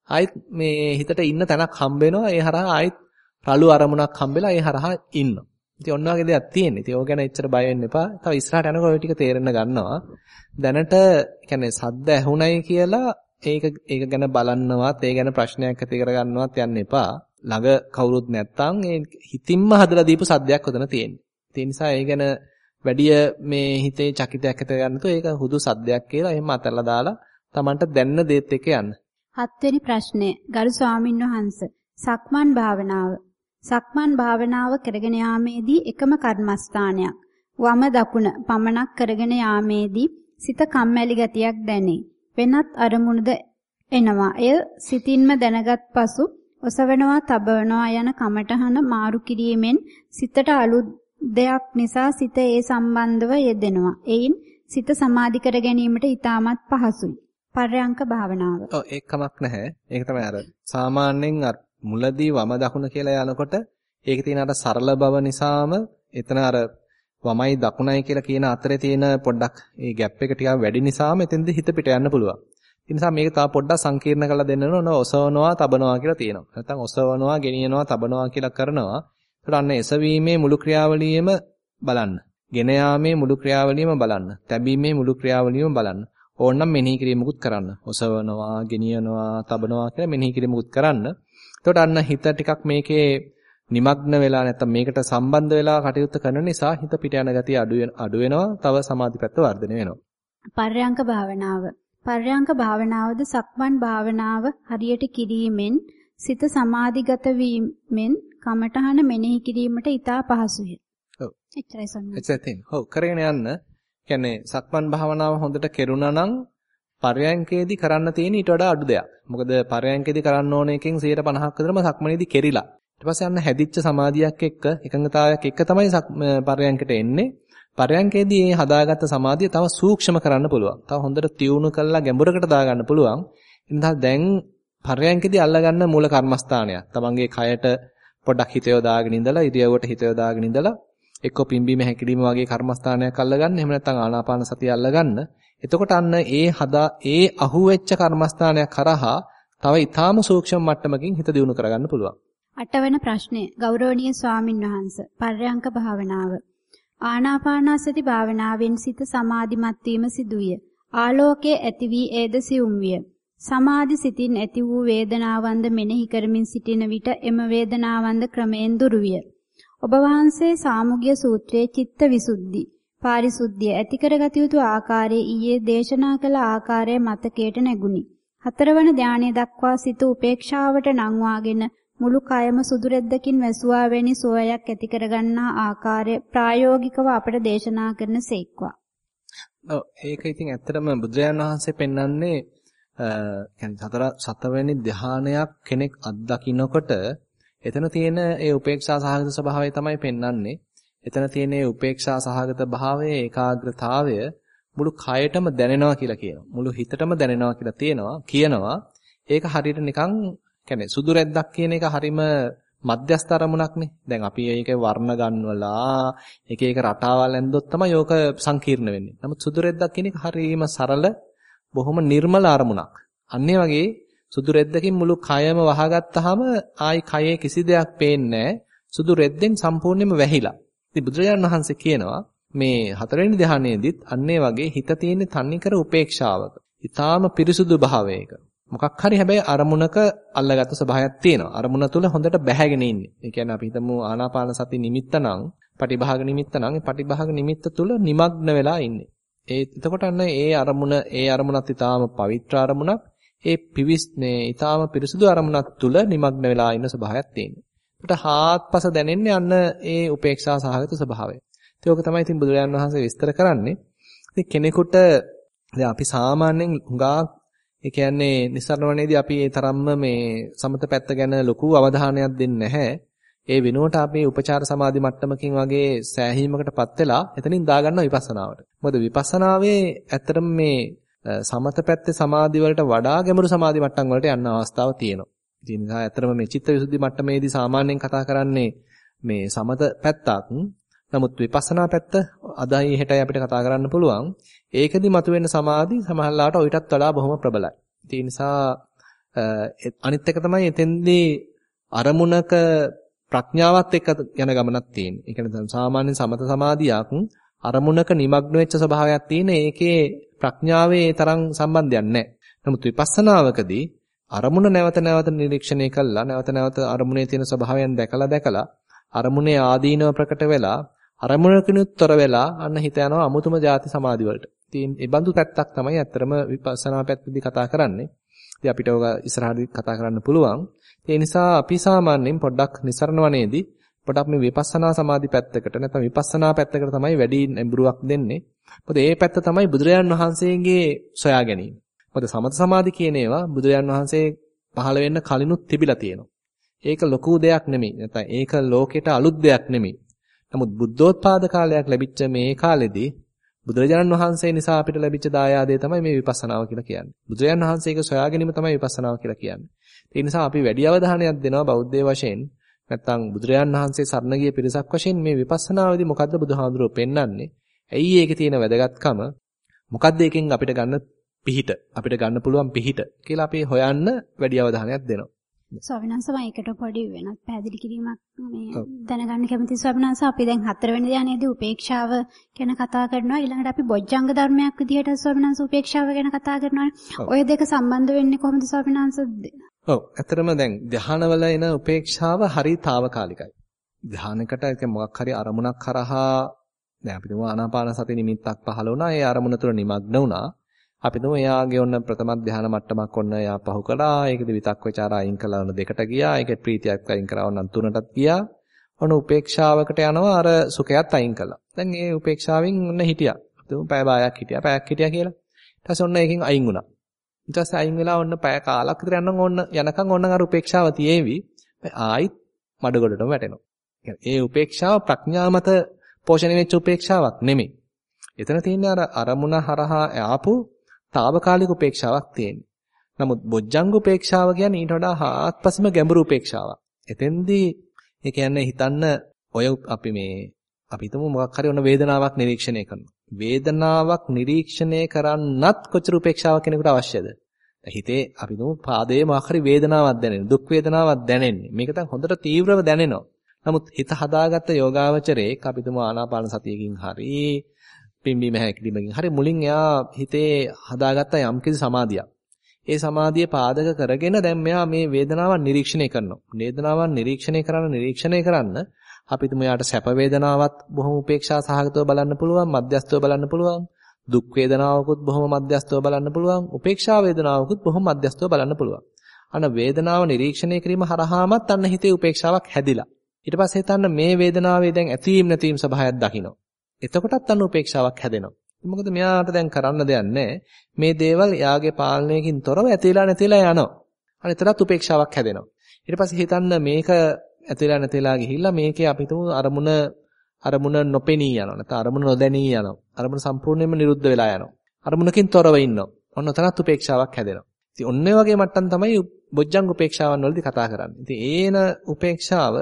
ආයිත් මේ හිතට ඉන්න තැනක් හම්බ වෙනවා. ඒ හරහා ආයිත් රළු අරමුණක් හම්බෙලා ඒ හරහා ඉන්නවා. ඉතින් ඔන්න වගේ දෙයක් තියෙන. ඉතින් ඕක ගැන එච්චර බය වෙන්න එපා. තව ඉස්සරහට යනකොට ඔය ටික තේරෙන්න ගන්නවා. දැනට කියන්නේ සද්ද ඇහුණයි කියලා ඒක ඒක ගැන බලන්නවත් ඒ ගැන ප්‍රශ්නයක් ඇති කරගන්නවත් යන්න එපා. ළඟ කවුරුත් නැත්තම් ඒ හිතින්ම හදලා දීපු සද්දයක් උතන තියෙන්නේ. ඒ නිසා ඒ ගැන වැඩිය මේ හිතේ චකිතයක් ඇති කරගන්නතෝ ඒක හුදු සද්දයක් කියලා එහෙම අතල්ලා දාලා Tamanට දැන්න දේත් එක්ක යන්න. හත්වෙනි ප්‍රශ්නය ගරු ස්වාමින්වහන්සේ සක්මන් භාවනාව සක්මන් භාවනාව කරගෙන යාමේදී එකම කර්මස්ථානයක් වම දකුණ පමණක් කරගෙන යාමේදී සිත කම්මැලි ගතියක් දැනේ. වෙනත් අරමුණුද එනවා. එය සිතින්ම දැනගත් පසු ඔසවනවා, තබවනවා යන කමටහන මාරු කිරීමෙන් සිතට අලුත් දෙයක් නිසා සිත ඒ සම්බන්ධව යෙදෙනවා. එයින් සිත සමාධි කර ගැනීමට ඊටමත් පහසුයි. පර්යංක භාවනාව. ඔව් ඒකමක් නැහැ. ඒක තමයි අර සාමාන්‍යයෙන් මුලදී වම දකුණ කියලා යනකොට ඒකේ තියෙන අර සරල බව නිසාම එතන අර වමයි දකුණයි කියලා කියන අතරේ තියෙන පොඩ්ඩක් ඒ ગેප් එක ටිකක් වැඩි නිසාම එතෙන්ද හිත පිට යන්න පුළුවන්. ඒ නිසා මේක තව පොඩ්ඩක් සංකීර්ණ කරලා දෙන්න ඕන ඔසවනවා තබනවා කියලා තියෙනවා. නැත්නම් ඔසවනවා ගෙනියනවා තබනවා කියලා කරනවා. ඒකට අන්න එසවීමේ මුළු ක්‍රියාවලියම බලන්න. ගෙන යාමේ මුළු ක්‍රියාවලියම බලන්න. තැබීමේ මුළු ක්‍රියාවලියම බලන්න. ඕනනම් මෙනෙහි කිරීමකුත් කරන්න. ඔසවනවා, ගෙනියනවා, තබනවා කියලා මෙනෙහි කිරීමකුත් කරන්න. එතකොට අන්න හිත ටිකක් මේකේ নিමග්න වෙලා නැත්තම් මේකට සම්බන්ධ වෙලා කටයුතු කරන නිසා හිත පිට යන ගතිය අඩු වෙනවා තව සමාධි පැත්ත වර්ධනය වෙනවා පර්යංක භාවනාව පර්යංක භාවනාවද සක්මන් භාවනාව හරියට කිරීමෙන් සිත සමාධිගත වීමෙන් කමඨහන මෙනෙහි කිරීමට ඊටා පහසුය. ඔව්. එච්චරයි සම්මත. ඔව් කරගෙන යන්න. කියන්නේ සක්මන් භාවනාව හොඳට කෙරුණා නම් පරයන්කේදී කරන්න තියෙන ඊට වඩා අඩු දෙයක්. මොකද පරයන්කේදී කරන්න ඕන එකෙන් 150ක් විතරම සක්මනේදී කෙරිලා. ඊට පස්සේ අන්න හැදිච්ච සමාධියක් එක්ක එකඟතාවයක් එක්ක තමයි පරයන්කට එන්නේ. පරයන්කේදී මේ හදාගත්ත සමාධිය තව සූක්ෂම කරන්න පුළුවන්. තව හොඳට තියුණු කරලා ගැඹුරකට දාගන්න පුළුවන්. ඉතින් දැන් පරයන්කේදී අල්ලගන්න මූල කර්මස්ථානයක්. තමන්ගේ කයට පොඩ්ඩක් හිත යොදාගෙන ඉඳලා ඉරියව්වට හිත යොදාගෙන ඉඳලා එක්ක පිම්බීම හැකිලිම වගේ කර්මස්ථානයක් අල්ලගන්න. එහෙම නැත්නම් ආනාපාන සතිය අල්ලගන්න. එතකොට අන්න ඒ හදා ඒ අහුවෙච්ච කර්මස්ථානයක් කරහා තව ඊටාම සූක්ෂම මට්ටමකින් හිත දියුණු කරගන්න පුළුවන්. අටවන ප්‍රශ්නය ගෞරවනීය ස්වාමින් වහන්සේ පර්යංක භාවනාව ආනාපානසති භාවනාවෙන් සිත සමාධිමත් වීම සිදුවිය. ආලෝකයේ ඇති වී ඒද සියුම් විය. සමාධි සිතින් ඇති වූ වේදනාවන්ද මෙනෙහි කරමින් සිටින විට එම වේදනාවන්ද ක්‍රමයෙන් දුරු විය. ඔබ වහන්සේ සාමුග්‍ය සූත්‍රයේ චිත්ත විසුද්ධි පාරිසුද්ධිය ඇති කරගත යුතු ආකාරයේ ඊයේ දේශනා කළ ආකාරය මතකයට නැගුණි. හතරවන ධානය දක්වා සිත උපේක්ෂාවට නංවාගෙන මුළු කයම සුදුරෙද්දකින් වැසුවා වැනි සෝයක් ඇති කරගන්නා ආකාරය ප්‍රායෝගිකව අපට දේශනා කරන සේක්වා. ඔව් ඒක ඉතින් ඇත්තටම බුදුරජාණන් වහන්සේ පෙන්වන්නේ කියන්නේ සතර සතවෙනි ධානයක් කෙනෙක් අත්දකින්නකොට එතන තියෙන ඒ උපේක්ෂා සහගත ස්වභාවය තමයි පෙන්වන්නේ. එතන තියෙන ඒ උපේක්ෂා සහගත භාවයේ ඒකාග්‍රතාවය මුළු කයටම දැනෙනවා කියලා කියනවා. මුළු හිතටම දැනෙනවා කියලා තියෙනවා කියනවා. ඒක හරියට නිකන් කියන්නේ සුදු රැද්දක් කියන එක හරිම මධ්‍යස්ථ අරමුණක්නේ. දැන් අපි ඒකේ වර්ණ ගන්නවලා එක එක රටාවල් ඇන්දොත් තමයි ඕක සංකීර්ණ වෙන්නේ. නමුත් සුදු රැද්දක් කියන එක හරිම සරල බොහොම නිර්මල අරමුණක්. අන්නේ වගේ සුදු රෙද්දකින් මුළු කයම වහගත්තාම ආයි කයේ කිසි දෙයක් පේන්නේ සුදු රෙද්දෙන් සම්පූර්ණයෙන්ම වැහිලා. ඉතින් බුදුරජාණන් වහන්සේ කියනවා මේ හතරවෙනි ධ්‍යානයේදීත් අන්නේ වගේ හිත තියෙන තන්නිකර උපේක්ෂාවක. ඊටාම පිරිසුදු භාවයක. මොකක් හරි හැබැයි අරමුණක අල්ලගත්තු ස්වභාවයක් තියෙනවා. අරමුණ තුල හොඳට බැහැගෙන ඉන්නේ. ඒ කියන්නේ අපි හිතමු ආනාපාන සති නිමිත්ත නම්, පටිභාග නිමිත්ත නම්, ඒ පටිභාග නිමිත්ත තුල নিমগ্ন වෙලා ඉන්නේ. ඒ එතකොට අන්න ඒ අරමුණ ඒ අරමුණත් ඊටාම පවිත්‍ර අරමුණක්. ඒ පිවිස් මේ ඊටාම පිරිසුදු අරමුණක් තුල নিমগ্ন වෙලා ඉන්න ස්වභාවයක් තියෙනවා. ඒකට හාත්පස දැනෙන්නේ අන්න ඒ උපේක්ෂා සහගත ස්වභාවය. ඒක ඕක තමයි ඉතින් බුදුරජාණන් වහන්සේ විස්තර කරන්නේ. ඉතින් කෙනෙකුට දැන් අපි සාමාන්‍යයෙන් හුඟා ඒ කියන්නේ නිස්සරණවනේදී අපි ඒ තරම්ම මේ සමත පැත්ත ගැන ලොකු අවධානයක් දෙන්නේ නැහැ. ඒ වෙනුවට අපි උපචාර සමාධි මට්ටමකින් වගේ සෑහීමකටපත් වෙලා එතනින් දාගන්නවා විපස්සනාවට. මොකද විපස්සනාවේ ඇත්තටම මේ සමත පැත්තේ සමාධි වලට වඩා ගැඹුරු සමාධි මට්ටම් වලට යන්න අවස්ථාවක් තියෙනවා. ඉතින් නිසා ඇත්තටම මේ චිත්තවිසුද්ධි මට්ටමේදී සාමාන්‍යයෙන් කතා කරන්නේ මේ සමත පැත්තක්. නමුත් විපස්සනා පැත්ත අදයි හෙටයි අපිට කතා කරන්න පුළුවන්. ඒකෙදි මතුවෙන සමාධි සමහරලාට ඔයිටත් වඩා බොහොම ප්‍රබලයි. ඒ නිසා අනිත් එක තමයි එතෙන්දී අරමුණක ප්‍රඥාවත් එක්ක යන ගමනක් තියෙන්නේ. ඒ කියන්නේ සාමාන්‍ය සමත සමාධියක් අරමුණක নিমগ্ন වෙච්ච ස්වභාවයක් තියෙන ඒකේ ප්‍රඥාවේ ඒ තරම් සම්බන්ධයක් නැහැ. නමුත් විපස්සනාවකදී අරමුණ නැවත නැවත නිරීක්ෂණය කළා නැවත නැවත අරමුණේ තියෙන ස්වභාවයන් දැකලා දැකලා අරමුණේ ආදීනව ප්‍රකට වෙලා අරමුණකිනුත් තොර වෙලා අන්න හිත යනවා අමුතුම ಜಾති සමාධි වලට. ඉතින් ඒ බඳු පැත්තක් තමයි ඇත්තරම විපස්සනා පැත්තදී කතා කරන්නේ. ඉතින් අපිට ඕක ඉස්සරහදී කතා කරන්න පුළුවන්. ඒ නිසා අපි සාමාන්‍යයෙන් පොඩ්ඩක් නිසරණ වනේදී පොඩ්ඩක් මේ විපස්සනා සමාධි පැත්තකට නැත්නම් විපස්සනා පැත්තකට තමයි වැඩි නැඹුරුවක් දෙන්නේ. මොකද මේ පැත්ත තමයි බුදුරජාන් වහන්සේගේ සොයා ගැනීම. මොකද සමත සමාධි කියන ඒවා බුදුරජාන් වහන්සේ පහළ වෙන්න කලිනුත් තිබිලා තියෙනවා. ඒක ලොකු දෙයක් නෙමෙයි. නැත්නම් ඒක ලෝකෙට අලුත් දෙයක් නෙමෙයි. නමුත් බුද්ධෝත්පාද කාලයක් ලැබිච්ච මේ කාලෙදී බුදුරජාණන් වහන්සේ නිසා අපිට ලැබිච්ච දායාදය තමයි මේ විපස්සනාව කියලා කියන්නේ. බුදුරජාණන් වහන්සේක සොයා ගැනීම තමයි විපස්සනාව කියලා කියන්නේ. ඒ නිසා අපි වැඩි අවධානයක් දෙනවා බෞද්ධය වශයෙන් නැත්නම් බුදුරජාණන් වහන්සේ සරණ ගිය පිරිසක් වශයෙන් මේ විපස්සනාවේදී මොකද්ද බුදුහාඳුරෝ පෙන්වන්නේ? ඇයි ඒකේ තියෙන වැදගත්කම? මොකද්ද එකෙන් අපිට ගන්න පිහිට? අපිට ගන්න පුළුවන් පිහිට කියලා අපි හොයන්න වැඩි අවධානයක් දෙනවා. ස්වාමීන් වහන්සේ මම ඒකට පොඩි වෙනත් පැහැදිලි කිරීමක් මේ දැනගන්න කැමතියි. ස්වාමීන් වහන්සේ අපි දැන් හතරවෙනි ධ්‍යානයේදී උපේක්ෂාව ගැන කතා කරනවා. ඊළඟට අපි බොජ්ජංග ධර්මයක් විදිහට ස්වාමීන් වහන්සේ උපේක්ෂාව ගැන කතා කරනවා. ඔය දෙක සම්බන්ධ වෙන්නේ කොහොමද ස්වාමීන් වහන්සේ? ඔව්. ඇත්තටම දැන් ධ්‍යානවල එන උපේක්ෂාව හරි తాවකාලිකයි. ධ්‍යානයකට ඒක මොකක් හරි අරමුණක් කරහා දැන් අපි තුමු ආනාපාන සති නිමිත්තක් පහළ වුණා. ඒ අරමුණ තුළ නිමග්න වුණා අපි තුමු එයාගේ ඔන්න ප්‍රථම ධානය මට්ටමක් ඔන්න එයා පහු කළා. ඒකෙද විතක් ਵਿਚාර අයින් කළා ඔන්න දෙකට ගියා. ඒකේ ප්‍රීතියක් අයින් කරා ඔන්න තුනටත් ගියා. ඔන්න උපේක්ෂාවකට යනවා අර සුඛයත් අයින් කළා. දැන් ඒ උපේක්ෂාවෙන් ඔන්න හිටියා. තුමු පැය භාගයක් හිටියා. පැයක් හිටියා කියලා. ඊට පස්සේ ඔන්න ඒකෙන් අයින් වුණා. ඊට පස්සේ අයින් වෙලා ඔන්න පැය කාලක් විතර යනනම් ඔන්න යනකම් ඔන්න අර උපේක්ෂාව තියේවි. ආයිත් මඩගොඩටම වැටෙනවා. ඒ උපේක්ෂාව ප්‍රඥා මත පෝෂණය වෙච්ච උපේක්ෂාවක් නෙමෙයි. එතන තියෙන්නේ අර අරමුණ හරහා ආපු తాවකාලික උපේක්ෂාවක් තියෙන්නේ. නමුත් බොජ්ජංග උපේක්ෂාව කියන්නේ ඊට වඩා හාත්පසම ගැඹුරු උපේක්ෂාවක්. එතෙන්දී ඒ කියන්නේ හිතන්න ඔය අපි මේ අපි හිතමු මොකක් හරි ඔන්න වේදනාවක් නිරීක්ෂණය කරනවා. වේදනාවක් නිරීක්ෂණය කරන්නත් කොච්චර උපේක්ෂාවක් කෙනෙකුට අවශ්‍යද? හිතේ අපි හිතමු පාදයේ මොකක් හරි වේදනාවක් දැනෙන, දුක් වේදනාවක් දැනෙන්නේ. මේක දැන් හොඳට තීව්‍රව දැනෙනවා. නමුත් හිත හදාගත්ත යෝගාවචරයේ අපි හිතමු ආනාපාන සතියකින් හරි පිම්බීම හැකිලිමකින්. හරි මුලින් එයා හිතේ හදාගත්ත යම්කිසි සමාධියක්. ඒ සමාධිය පාදක කරගෙන දැන් මෙයා මේ වේදනාවන් නිරීක්ෂණය කරනවා. වේදනාවන් නිරීක්ෂණය කරන නිරීක්ෂණය කරන්න අපි තුමු යාට සැප වේදනාවත් බොහොම උපේක්ෂා සහගතව බලන්න පුළුවන්, මධ්‍යස්තව බලන්න පුළුවන්. දුක් වේදනාවකුත් බොහොම මධ්‍යස්තව බලන්න පුළුවන්. උපේක්ෂා වේදනාවකුත් බොහොම මධ්‍යස්තව බලන්න පුළුවන්. අන්න වේදනාව නිරීක්ෂණය කිරීම හරහාමත් අන්න හිතේ උපේක්ෂාවක් හැදිලා. ඊට පස්සේ හිතන්න මේ වේදනාවේ දැන් ඇතීම් නැතිවීම සභාවයක් දකින්න. එතකොටත් අන්න උපේක්ෂාවක් හැදෙනවා. මොකද මෙයාට දැන් කරන්න දෙයක් මේ දේවල් එයාගේ පාලනයකින් තොරව ඇතිලා නැතිලා යනවා. අනිතරත් උපේක්ෂාවක් හැදෙනවා. ඊට පස්සේ හිතන්න මේක ඇතිලා නැතිලා ගිහිල්ලා මේකේ අපි තුමු අරමුණ අරමුණ නොපෙනී යනවා. නැත්නම් අරමුණ නොදැනී යනවා. අරමුණ සම්පූර්ණයෙන්ම නිරුද්ධ වෙලා යනවා. අරමුණකින් තොරව ඉන්නවා. ඔන්න තරත් උපේක්ෂාවක් හැදෙනවා. ඉතින් ඔන්න වගේ මට්ටම් තමයි බොජ්ජංග උපේක්ෂාවන් වලදී කතා කරන්නේ. ඉතින් ඒන උපේක්ෂාව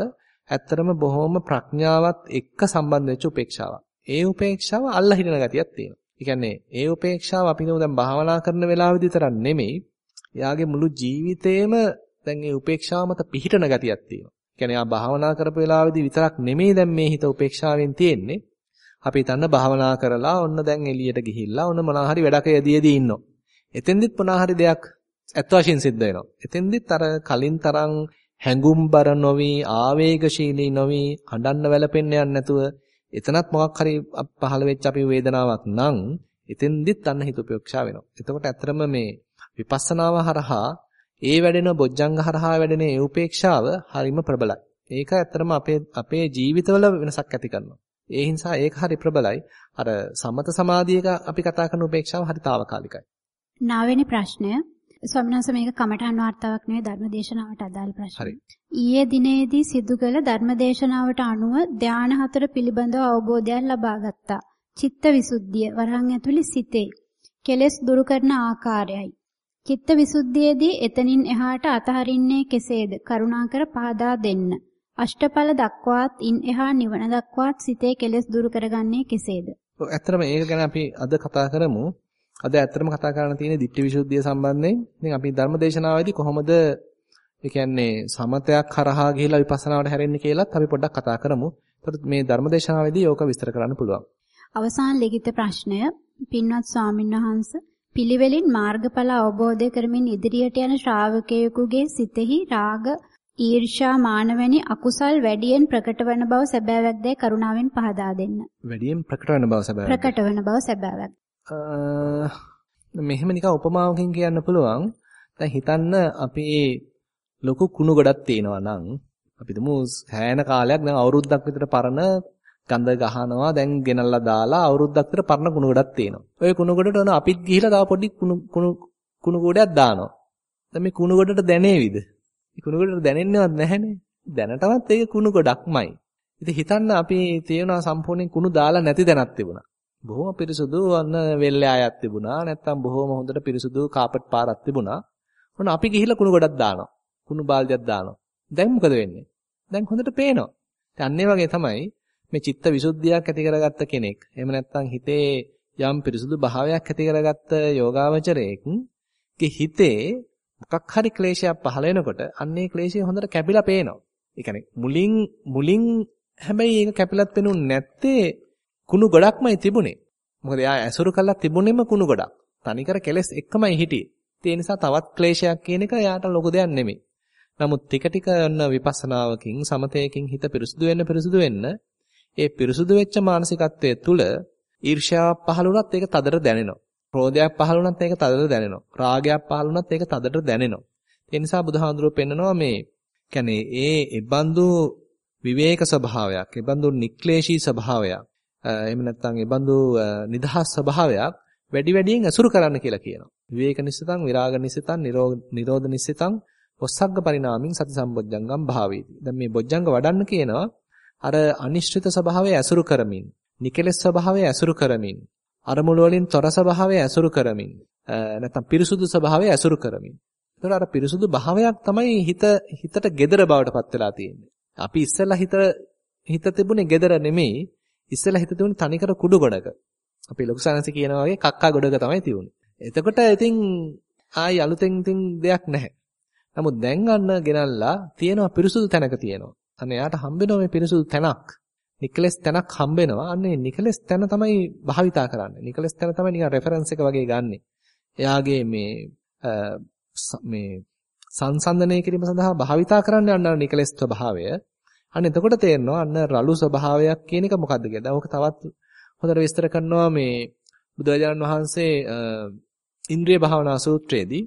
ඇත්තරම බොහොම ප්‍රඥාවත් එක්ක සම්බන්ධ වෙච්ච උපේක්ෂාවක්. ඒ උපේක්ෂාව අල්ලා හිටින ගතියක් තියෙනවා. ඒ කියන්නේ ඒ උපේක්ෂාව අපි නෝ දැන් භාවනා කරන වෙලාවෙදි තරක් නෙමෙයි. එයාගේ මුළු ජීවිතේම දැන් ඒ උපේක්ෂාව මත පිහිටන ගතියක් තියෙනවා. කියන්නේ ආ භාවනා කරපු වෙලාවේදී විතරක් නෙමෙයි දැන් මේ හිත උපේක්ෂාවෙන් තියෙන්නේ. අපි හිතන්න භාවනා කරලා ඔන්න දැන් එළියට ගිහිල්ලා ඔන්න මොනවා හරි වැඩක යෙදීදී ඉන්නවා. එතෙන්දිත් මොනවා හරි දෙයක් ඇත්ත වශයෙන් සිද්ධ වෙනවා. එතෙන්දිත් අර කලින් තරම් හැඟුම්බර නොවි ආවේගශීලී නොවි අඬන්න වැළපෙන්න යන්නේ නැතුව එතනත් මොකක් හරි පහළ වෙච්ච අපි වේදනාවක් නම් එතෙන්දිත් අන්න හිත උපේක්ෂා වෙනවා. එතකොට ඇත්තරම මේ විපස්සනාව හරහා ඒ වැඩෙන බොජ්ජංග හරහා වැඩෙන ඒ උපේක්ෂාව හරිම ප්‍රබලයි. ඒක ඇත්තරම අපේ අපේ ජීවිතවල වෙනසක් ඇති කරනවා. ඒ නිසා ඒක හරි ප්‍රබලයි. අර සමත සමාධියක අපි කතා කරන උපේක්ෂාව හරි తాවකාලිකයි. නවවෙනි ප්‍රශ්නය ස්වාමීන් වහන්සේ මේක කමඨාන් වார்த்தාවක් නෙවෙයි ධර්මදේශනාවට අදාළ ප්‍රශ්නය. හරි. ඊයේ දිනේදී සිදු කළ ධර්මදේශනාවට අනුව ධාන හතර පිළිබඳව අවබෝධයක් ලබා ගත්තා. චිත්ත විසුද්ධිය වරහන් ඇතුළේ සිතේ. කෙලෙස් දුරු කරන ආකාරයයි. චිත්ත විසුද්ධියේදී එතනින් එහාට අතහරින්නේ කෙසේද? කරුණාකර පහදා දෙන්න. අෂ්ටඵල දක්වාත් ඉන් එහා නිවන දක්වාත් සිතේ කෙලෙස් දුරු කරගන්නේ කෙසේද? ඔව් ඇත්තටම ඒක ගැන අපි අද කතා කරමු. අද ඇත්තටම කතා කරන්න තියෙන්නේ ditthi visuddhiya සම්බන්ධයෙන්. ඉතින් අපි ධර්මදේශනාවේදී කොහොමද ඒ කියන්නේ සමතයක් කරහා ගිහිලා විපස්සනාවට හැරෙන්නේ කියලාත් අපි පොඩ්ඩක් කතා කරමු. එතකොට මේ ධර්මදේශනාවේදී ඕක විස්තර කරන්න පුළුවන්. අවසාන ලිඛිත ප්‍රශ්නය පින්වත් ස්වාමින්වහන්ස පිළිවෙලින් මාර්ගඵල අවබෝධ කරමින් ඉදිරියට යන ශ්‍රාවකයෙකුගේ සිතෙහි රාග ඊර්ෂ්‍යා මානවැනි අකුසල් වැඩියෙන් ප්‍රකට වන බව සැබෑවක්දයි කරුණාවෙන් පහදා දෙන්න. වැඩියෙන් ප්‍රකට වන බව සැබෑවක්. ප්‍රකට වන බව සැබෑවක්. මෙහෙම නිකන් උපමාවකින් කියන්න පුළුවන්. දැන් හිතන්න අපි ලොකු කුණු ගොඩක් තියෙනවා නම් අපි තුමු හැයන කාලයක් දැන් අවුරුද්දක් විතර පරණ ගඳ ගහනවා දැන් ගෙනල්ලා දාලා අවුරුද්දක් විතර පරණ කුණු ගොඩක් තියෙනවා. ඔය කුණු ගොඩට ඔන අපිත් ගිහිලා තව පොඩි කුණු කුණු කුණු ගොඩයක් දානවා. දැන් මේ කුණු ගොඩට දැනේවිද? මේ කුණු ගොඩට දැනෙන්නේවත් නැහැනේ. දැනටමත් ඒක කුණු ගොඩක්මයි. ඉතින් හිතන්න අපි තේරෙනවා සම්පූර්ණයෙන් කුණු දාලා නැති දැනක් තිබුණා. බොහොම පිරිසුදු අන්න වෙල්ලේ ආයක් තිබුණා. නැත්තම් බොහොම හොඳට පිරිසුදු කාපට් පාරක් තිබුණා. ඔන්න අපි ගිහිල්ලා කුණු ගොඩක් දානවා. කුණු බාල්දියක් දානවා. දැන් මොකද වෙන්නේ? දැන් හොඳට පේනවා. දැන් අන්න වගේ තමයි මේ චිත්ත විසුද්ධියක් ඇති කරගත්ත කෙනෙක්. එහෙම නැත්නම් හිතේ යම් පිරිසුදු භාවයක් ඇති කරගත්ත යෝගාවචරයෙක්ගේ හිතේ මොකක් හරි ක්ලේශයක් පහළ වෙනකොට අන්නේ ක්ලේශය හොඳට කැපිලා පේනවා. ඒ කියන්නේ මුලින් මුලින් හැබැයි ඒක කැපිලත් පෙනුනේ නැත්තේ කුණු ගොඩක්මයි තිබුණේ. මොකද එයා ඇසුරු කළා තිබුණෙම කුණු ගොඩක්. තනිකර කෙලස් එක්කමයි හිටියේ. ඒ නිසා තවත් ක්ලේශයක් කියන එක එයාට ලොකු දෙයක් නෙමෙයි. නමුත් ටික ටික යන විපස්සනාවකින් සමතයකින් හිත පිරිසුදු වෙන්න පිරිසුදු වෙන්න ඒ පිරිසුදු වෙච්ච මානසිකත්වයේ තුල ඊර්ෂ්‍යාවක් පහළ වුණත් ඒක තදට දැනෙනවා. ක්‍රෝධයක් පහළ වුණත් ඒක තදට දැනෙනවා. රාගයක් පහළ වුණත් ඒක තදට දැනෙනවා. ඒ නිසා බුදුහාඳුරෝ පෙන්නනවා මේ කියන්නේ ඒ ඉබ්බන්දු විවේක ස්වභාවයක්, ඉබ්බන්දු නික්ලේශී ස්වභාවයක්, එහෙම නැත්නම් ඉබ්බන්දු නිදහස් ස්වභාවයක් වැඩි වැඩියෙන් අසුරු කරන්න කියලා කියනවා. විවේක නිසිතං, විරාග නිසිතං, නිරෝධ නිසිතං, ඔස්සග්ග පරිණාමින් සති සම්බොජ්ජංගම් භාවේති. දැන් මේ බොජ්ජංග වඩන්න කියනවා අර අනිශ්චිත ස්වභාවය ඇසුරු කරමින්, නිකලස් ස්වභාවය ඇසුරු කරමින්, අරමුණු වලින් තොර ස්වභාවය ඇසුරු කරමින්, නැත්නම් පිරිසුදු ස්වභාවය ඇසුරු කරමින්. ඒතර අර පිරිසුදු භාවයක් තමයි හිත හිතට gedara බවට පත් වෙලා තියෙන්නේ. අපි ඉස්සෙල්ලා හිත හිත තිබුණේ gedara නෙමෙයි. ඉස්සෙල්ලා හිත තිබුණේ තනිකර කුඩු ගොඩක. අපි ලොකු සනසි කියනවා වගේ කක්කා ගොඩක තමයි තිබුණේ. එතකොට ඉතින් ආයි අලුතෙන් ඉතින් දෙයක් නැහැ. නමුත් දැන් ගන්න ගෙනල්ලා තියෙනවා පිරිසුදු තැනක තියෙනවා. අන්න එයාට හම්බෙනවා මේ පිරිසුදු තැනක්. නිකලස් තැනක් හම්බෙනවා. අන්න ඒ නිකලස් තැන තමයි භාවිතා කරන්නේ. නිකලස් තැන තමයි නිකන් රෙෆරන්ස් එක වගේ ගන්නෙ. එයාගේ මේ මේ සංසන්දනය කිරීම සඳහා භාවිතා කරන්න යන නිකලස් ස්වභාවය. අන්න එතකොට තේරෙනවා අන්න රළු ස්වභාවයක් කියන එක මොකද්ද කියලා. දැන් ඕක තවත් හොඳට විස්තර කරනවා මේ බුදුරජාණන් වහන්සේ ඉන්ද්‍රිය භාවනා සූත්‍රයේදී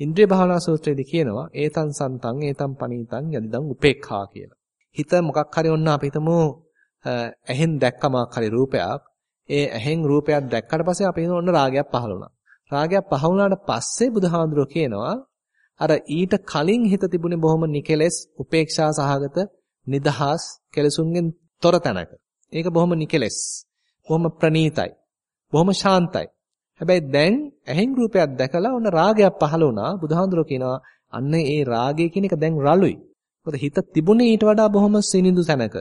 ඉන්ද්‍රිය භාවනා සූත්‍රයේදී කියනවා ඒතං සන්තං ඒතං පනීතං යදිදං උපේක්ඛා කියලා. හිත මොකක් හරි ඔන්න අපි හිතමු ඇහෙන් දැක්කම හරි රූපයක්. ඒ ඇහෙන් රූපයක් දැක්කට පස්සේ අපි ඔන්න රාගයක් පහළ වුණා. රාගයක් පහළ වුණාට පස්සේ බුදුහාඳුරෝ කියනවා අර ඊට කලින් හිත තිබුණේ බොහොම නිකලස් උපේක්ෂා සහගත නිදහස් කෙලසුන්ගෙන් තොර තැනක. ඒක බොහොම නිකලස්. බොහොම ප්‍රණීතයි. බොහොම ශාන්තයි. හැබැයි දැන් ඇහෙන් රූපයක් දැකලා ඔන්න රාගයක් පහළ වුණා. බුදුහාඳුරෝ කියනවා අන්න ඒ රාගය කියන එක දැන් රළුයි. මොකද හිත තිබුණේ ඊට වඩා බොහොම සිනිඳු තැනක.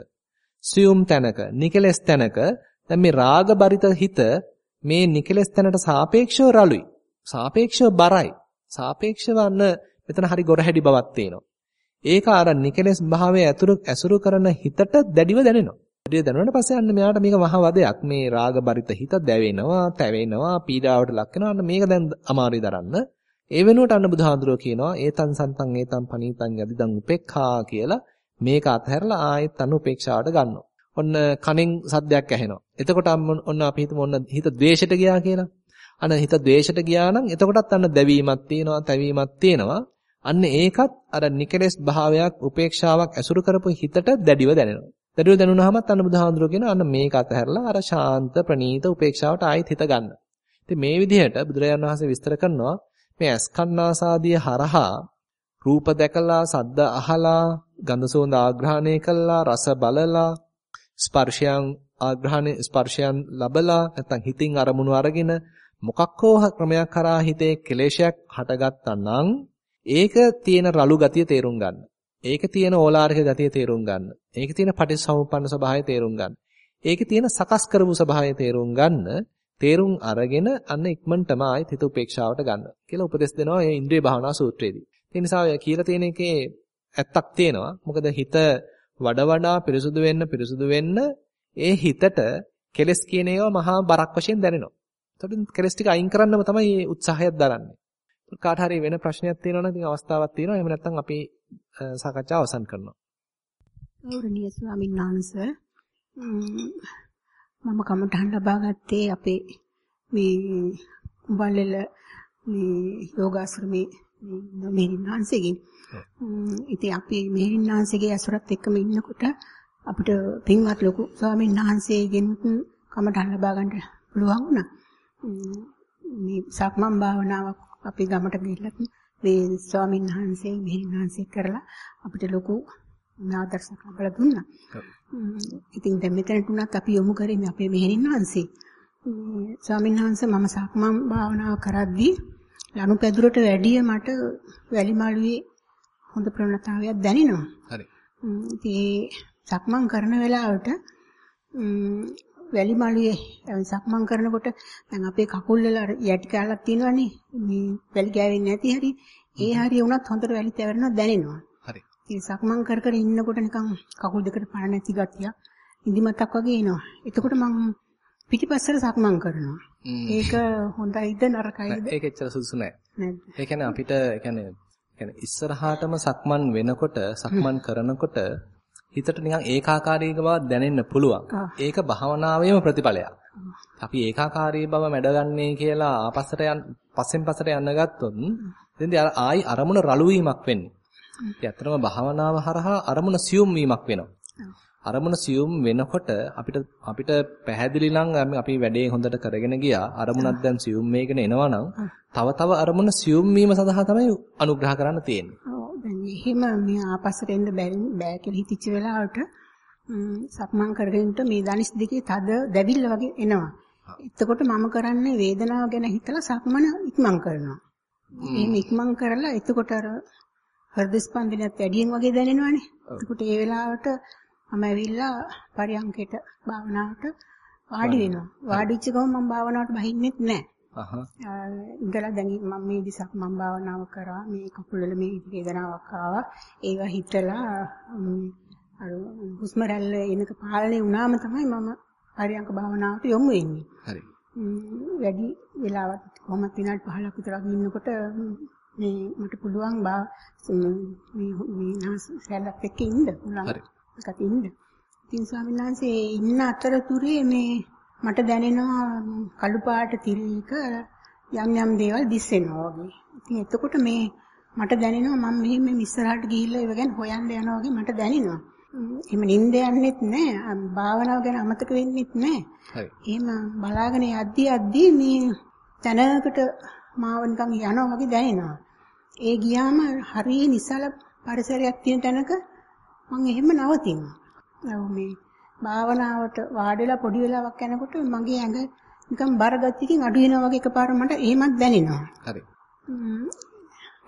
සියුම් තැනක, නිකලස් තැනක. දැන් මේ රාග බරිත හිත මේ නිකලස් තැනට සාපේක්ෂව රළුයි. සාපේක්ෂව බරයි. සාපේක්ෂව අන්න මෙතන හරි ගොරහැඩි බවක් තියෙනවා. ඒක අර නිකලස් භාවයේ ඇතුළු ඇසුරු කරන හිතට දැඩිව දැනෙනවා. දැඩිව දැනුණාට පස්සේ අන්න මෙයාට මේක මහ වදයක්. මේ රාග බරිත හිත දැවෙනවා, තැවෙනවා, පීඩාවට ලක් වෙනවා. අන්න මේක දැන් අමාරුයි දරන්න. ඒ වෙනුවට අන්න බුදුහාඳුරෝ කියනවා ඒතන් සන්තන් ඒතන් පනීතන් යදිදන් උපේක්ඛා කියලා මේක අතහැරලා ආයෙත් අන්න උපේක්ෂාවට ගන්නවා. ඔන්න කනෙන් සද්දයක් ඇහෙනවා. එතකොට ඔන්න අපි හිතමු ඔන්න හිත ද්වේෂයට ගියා කියලා. අන්න හිත ද්වේෂයට ගියා නම් එතකොටත් අන්න දැවීමක් තියෙනවා, තැවීමක් තියෙනවා. අන්න ඒකත් අර නිකලස් භාවයක්, උපේක්ෂාවක් ඇසුරු කරපු හිතට දැඩිව දැනෙනවා. දැඩිව දැනුණාමත් අන්න බුදුහාඳුරෝ කියන අන්න මේක අතහැරලා අර ශාන්ත ප්‍රණීත උපේක්ෂාවට ආයෙත් හිත ගන්න. ඉතින් මේ විදිහට බුදුරජාණන් වහන්සේ විස්තර කරනවා මේ අස්කන්නාසාදිය හරහා රූප දැකලා, සද්ද අහලා, ගන්ධ සුවඳ ආග්‍රහණය කළා, රස බලලා, ස්පර්ශයන් ආග්‍රහණය ස්පර්ශයන් ලබලා නැත්නම් හිතින් අරමුණු අරගෙන මොකක් හෝ ක්‍රමයක් කරා හිතේ කෙලේශයක් හටගත්තා නම් ඒක තියෙන රළු ගතිය තේරුම් ගන්න. ඒක තියෙන ඕලාරික ගතිය තේරුම් ගන්න. ඒක තියෙන පටිච්චසමුප්පන්න ස්වභාවය තේරුම් ගන්න. ඒක තියෙන සකස් කරපු ස්වභාවය තේරුම් ගන්න. තේරුම් අරගෙන අන්න ඉක්මනටම ආයෙත් හිත උපේක්ෂාවට ගන්න කියලා උපදෙස් දෙනවා මේ ඉන්ද්‍රිය භාවනා සූත්‍රයේදී. ඒ නිසා ඔය කියලා තියෙන එකේ ඇත්තක් තියෙනවා. මොකද හිත වඩා වඩා පිරිසුදු වෙන්න පිරිසුදු වෙන්න ඒ හිතට කෙලස් කියන ඒවා මහා බරක් වශයෙන් දැනෙනවා. එතකොට කෙලස් ටික අයින් කරන්නම තමයි මේ උත්සාහයක් දරන්නේ. කාට හරි වෙන ප්‍රශ්නයක් තියෙනවා නම් ඉතින් අවස්ථාවක් තියෙනවා. එහෙම නැත්නම් අපි සාකච්ඡාව අවසන් කරනවා. ගෞරවනීය ස්වාමීන් වහන්සේ මම කමටහන් ලබා ගත්තේ අපේ මේ උඹල්ලෙල මේ යෝගාශ්‍රමේ මේ මෙහිණාංශගෙන්. ඉතින් අපි මෙහිණාංශගේ ඇසුරත් එක්කම ඉන්නකොට අපිට පින්වත් ලොකු ස්වාමීන් වහන්සේගෙන් කමටහන් ලබා ගන්න පුළුවන් වුණා. මේ සක්මන් භාවනාවක් අපි ගමට ගිහිල්ලා මේ ස්වාමීන් වහන්සේ මෙහිණාංශය කරලා අපිට ලොකු ආදර්ශයක් ලබා දුන්නා. ඉතින් දැන් මෙතනට උනත් අපි යොමු කරන්නේ අපේ මෙහෙණින් වහන්සේ. ස්වාමීන් වහන්සේ මම සක්මන් භාවනාව කරද්දී ලනුපැදුරට වැඩිය මට වැලිමලුවේ හොඳ ප්‍රවණතාවයක් දැනෙනවා. හරි. ඉතින් සක්මන් කරන වෙලාවට වැලිමලුවේ සක්මන් කරනකොට දැන් අපේ කකුල් වල යටි කාලක් තියෙනවනේ මේ වැලි ගෑවෙන්නේ නැති හැටි ඒ හරිය වුණත් හොඳට වැලි තැවෙනවා දැනෙනවා. ඉතින් සක්මන් කර කර ඉන්නකොට නිකන් කකුල් දෙකට පණ නැති ගතියක් ඉදිමතක් වගේ එනවා. එතකොට මම පිටිපස්සට සක්මන් කරනවා. ඒක හොඳයිද නරකයිද? ඒක එච්චර සුදුසු නෑ. ඒ කියන්නේ අපිට ඒ කියන්නේ කියන්නේ ඉස්සරහාටම සක්මන් වෙනකොට සක්මන් කරනකොට හිතට නිකන් ඒකාකාරී බව දැනෙන්න පුළුවන්. ඒක භාවනාවේම ප්‍රතිඵලයක්. අපි ඒකාකාරී බව මැඩගන්නේ කියලා ආපස්සට යන් පස්සෙන් පස්සට යන්න ගත්තොත් එතෙන්දී ආයි අරමුණ රළු වීමක් වෙන්නේ. ඒ ඇත්තටම භාවනාව හරහා අරමුණ සියුම් වීමක් වෙනවා. අරමුණ සියුම් වෙනකොට අපිට අපිට පැහැදිලි නම් අපි වැඩේ හොඳට කරගෙන ගියා. අරමුණක් දැන් සියුම් මේකන එනවා නම් තව තව අරමුණ සියුම් වීම සඳහා තමයි අනුග්‍රහ කරන්න තියෙන්නේ. එහෙම මේ ආපස්සට එන්න බෑ කියලා හිතච්ච වෙලාවට සක්මන් කරගෙන මේ දනිස් දෙකේ තද දැවිල්ල වගේ එනවා. එතකොට මම කරන්නේ වේදනාව ගැන හිතලා සක්මන ඉක්මන් කරනවා. එහෙම ඉක්මන් කරලා එතකොට අර හෘද ස්පන්දනයත් වැඩියෙන් වගේ දැනෙනවානේ. එතකොට ඒ වෙලාවට මම ඇවිල්ලා පරියන්කේට භාවනාවට වාඩි වෙනවා. වාඩිච්ච ගමන් මම භාවනාවට බහින්නෙත් නැහැ. අහහ. ඉඳලා දැන් මම මේ දිසක් මම භාවනාව කරා මේ කකුල වල මේ වේදනාවක් ආවා. ඒක හිතලා අර හුස්ම රැල්ල එනක පාලනය වුණාම තමයි මම පරියන්ක භාවනාවට යොමු වෙන්නේ. හරි. වැඩි වෙලාවක් කොහොමද විනාඩි 15ක් විතර ඉන්නකොට මේ මට පුළුවන් බා මේ මේ නාස් සැලක් එක්ක ඉන්න පුළුවන්. හරි. එකක් ඉන්න. ඉතින් ස්වාමීන් වහන්සේ ඉන්න අතරතුරේ මේ මට දැනෙනවා කළු පාට තිරයක යම් යම් දේවල් දිස්සෙනවා වගේ. ඉතින් එතකොට මේ මට දැනෙනවා මම මෙහෙම ඉස්සරහට ගිහිල්ලා ඒව ගැන හොයන්න යනවා වගේ මට දැනෙනවා. එහෙම නිින්ද යන්නෙත් නැහැ. භාවනාව ගැන අමතක වෙන්නෙත් නැහැ. හරි. එහෙම බලාගෙන යද්දී යද්දී මේ තැනකට මාව නිකන් යනවා වගේ දැනෙනවා. ඒ ගියාම හරිය නිසල පරිසරයක් තියෙන තැනක මම එහෙම නවතිනවා. මේ භාවනාවට වාඩිලා පොඩි වෙලාවක් යනකොට මගේ ඇඟ නිකන් බර ගතියකින් අඩු වෙනවා වගේ එකපාර මට එහෙමත් දැනෙනවා. හරි.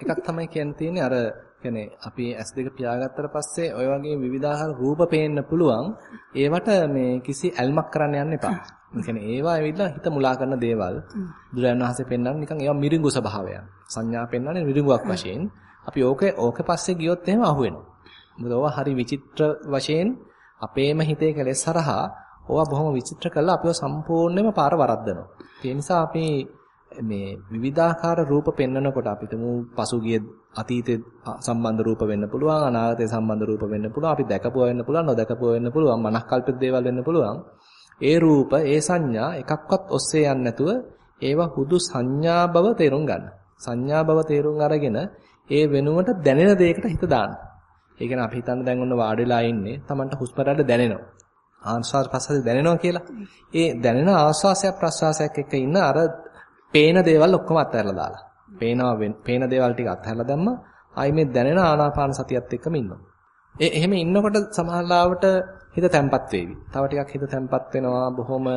එකක් තමයි කියන්න තියෙන්නේ අර කියන්නේ අපි S2 පියාගත්තට පස්සේ ඔය වගේ විවිධාකාර රූප පේන්න පුළුවන්. ඒවට මේ කිසි ඇල්මක් කරන්න යන්න එපා. කියන්නේ ඒවා ඇවිල්ලා හිත මුලා කරන දේවල්. බුදුරජාණන් වහන්සේ පෙන්වන්නේ නිකන් ඒවා මිරිඟු ස්වභාවයන්. සංඥා පෙන්වන්නේ මිරිඟුවක් වශයෙන්. අපි ඕකේ ඕකේ පස්සේ ගියොත් එහෙම අහු වෙනවා. මොකද ඕවා හරි විචිත්‍ර වශයෙන් අපේම හිතේ කෙලෙස් හරහා ඕවා බොහොම විචිත්‍ර කරලා අපිව සම්පූර්ණයෙන්ම පාර වරද්දනවා. ඒ නිසා අපි මේ විවිධාකාර රූප පෙන්වනකොට අපි තුමු පසුගිය අතීතේ සම්බන්ධ රූප වෙන්න පුළුවන් අනාගතේ සම්බන්ධ රූප වෙන්න පුළුවන් අපි දැකපුවා වෙන්න පුළුවන් නොදැකපුවා වෙන්න පුළුවන් මනස්කල්පිත දේවල් වෙන්න පුළුවන් ඒ රූප ඒ සංඥා එකක්වත් ඔස්සේ යන්නේ නැතුව ඒවා හුදු සංඥා බව තේරුම් ගන්න. සංඥා බව තේරුම් අරගෙන ඒ වෙනුවට දැනෙන දෙයකට හිත දාන්න. ඒ කියන්නේ අපි හිතන්න දැන් ඔන්න වාඩිලා ඉන්නේ Tamanට හුස්ම රැල්ල දැනෙනවා. ආස්වාද ප්‍රසවාසය දැනෙනවා කියලා. ඒ දැනෙන ආස්වාසයක් ප්‍රසවාසයක් එක්ක ඉන්න අර පේන දේවල් ඔක්කොම අත්හැරලා දාලා. පේනවා පේන දේවල් ටික අත්හැරලා දැම්මා. ආයි මේ දැනෙන ආනාපාන සතියත් එක්කම ඉන්නවා. ඒ එහෙම ඉන්නකොට සමහරවිට හිත තැම්පත් වේවි. තව ටිකක් හිත තැම්පත් වෙනවා. බොහොම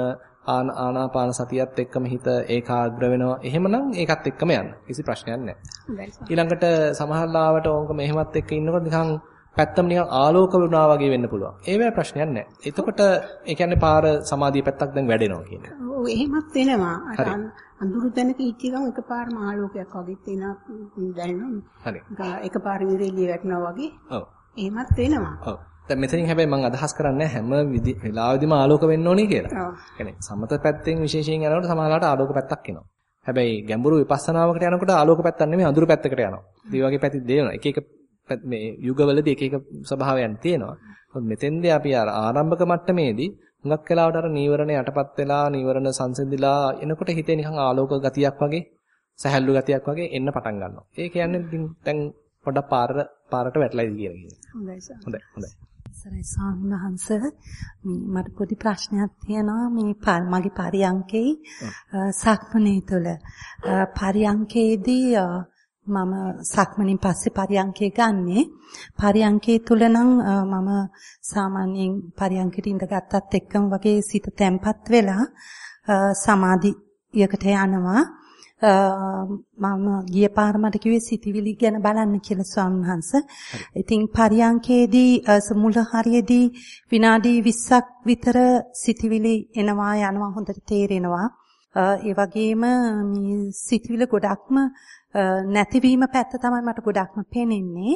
ආනාපාන සතියත් එක්කම හිත ඒකාග්‍ර වෙනවා. එහෙමනම් ඒකත් එක්කම යන්න. කිසි ප්‍රශ්නයක් නැහැ. ඊළඟට සමහරවිට ඕකම එහෙමත් එක්ක ඉන්නකොට නිකන් පැත්තම නිකන් ආලෝක වුණා වගේ වෙන්න පුළුවන්. ඒ වෙලාව ප්‍රශ්නයක් නැහැ. එතකොට ඒ කියන්නේ පාර සමාධිය පැත්තක් දැන් වැඩෙනවා කියන එක. ඔව් එහෙමත් වෙනවා. අර අඳුරු තැනක ඉච්ච ගමන් එකපාරම ආලෝකයක් වගේ තියෙනවා දැනෙනවා. හරි. එකපාර විරේලිය වැටෙනවා වගේ. ඔව්. එහෙමත් වෙනවා. ඔව්. දැන් මෙතනින් හැබැයි මම අදහස් කරන්නේ හැම වෙලාවෙදිම ආලෝක වෙන්න ඕනේ කියලා. ඔව්. يعني සමත පැත්තෙන් විශේෂයෙන් යනකොට සමහරවිට ආලෝක පැත්තක් එනවා. හැබැයි ගැඹුරු විපස්සනාවකට යනකොට ආලෝක පැත්තක් නෙමෙයි අඳුරු පැත්තකට යනවා. ඒ වගේ පැති දෙනවා. එක එක මේ යුගවලදී එක එක ස්වභාවයන් තියෙනවා. මොකද මෙතෙන්දී අපි අර ආරම්භක මට්ටමේදී හුඟක් වෙලාවට අර නීවරණ යටපත් වෙලා නීවරණ සංසිඳිලා එනකොට හිතේ නිකන් ආලෝක ගතියක් වගේ සහැල්ලු ගතියක් වගේ එන්න පටන් ගන්නවා. ඒ කියන්නේ දැන් පොඩක් පාර පාරට වැටලායි කියන එක. හොඳයි සර්. හොඳයි හොඳයි. සරයි ස්වාමීන් වහන්සේ මේ මට පොඩි ප්‍රශ්නයක් තියෙනවා මේ මගේ පරියංකේ සක්මනේ තුළ පරියංකේදී මම සක්මණින් පස්සේ පරියංකේ ගන්නෙ පරියංකේ තුල නම් මම සාමාන්‍යයෙන් පරියංකෙට ඉඳගත්තත් එක්කම වගේ සිත තැම්පත් වෙලා සමාධියකට යනවා මම ගිය පාර මට කිව්වේ සිතවිලි ගැන බලන්න කියලා ස්වාමීන් වහන්සේ. ඉතින් පරියංකේදී මුල හරියේදී විනාඩි 20ක් විතර සිතවිලි එනවා යනවා හොඳට තේරෙනවා. ඒ වගේම මේ සිතවිලි ගොඩක්ම නැතිවීම පැත්ත තමයි මට ගොඩක්ම පේන්නේ.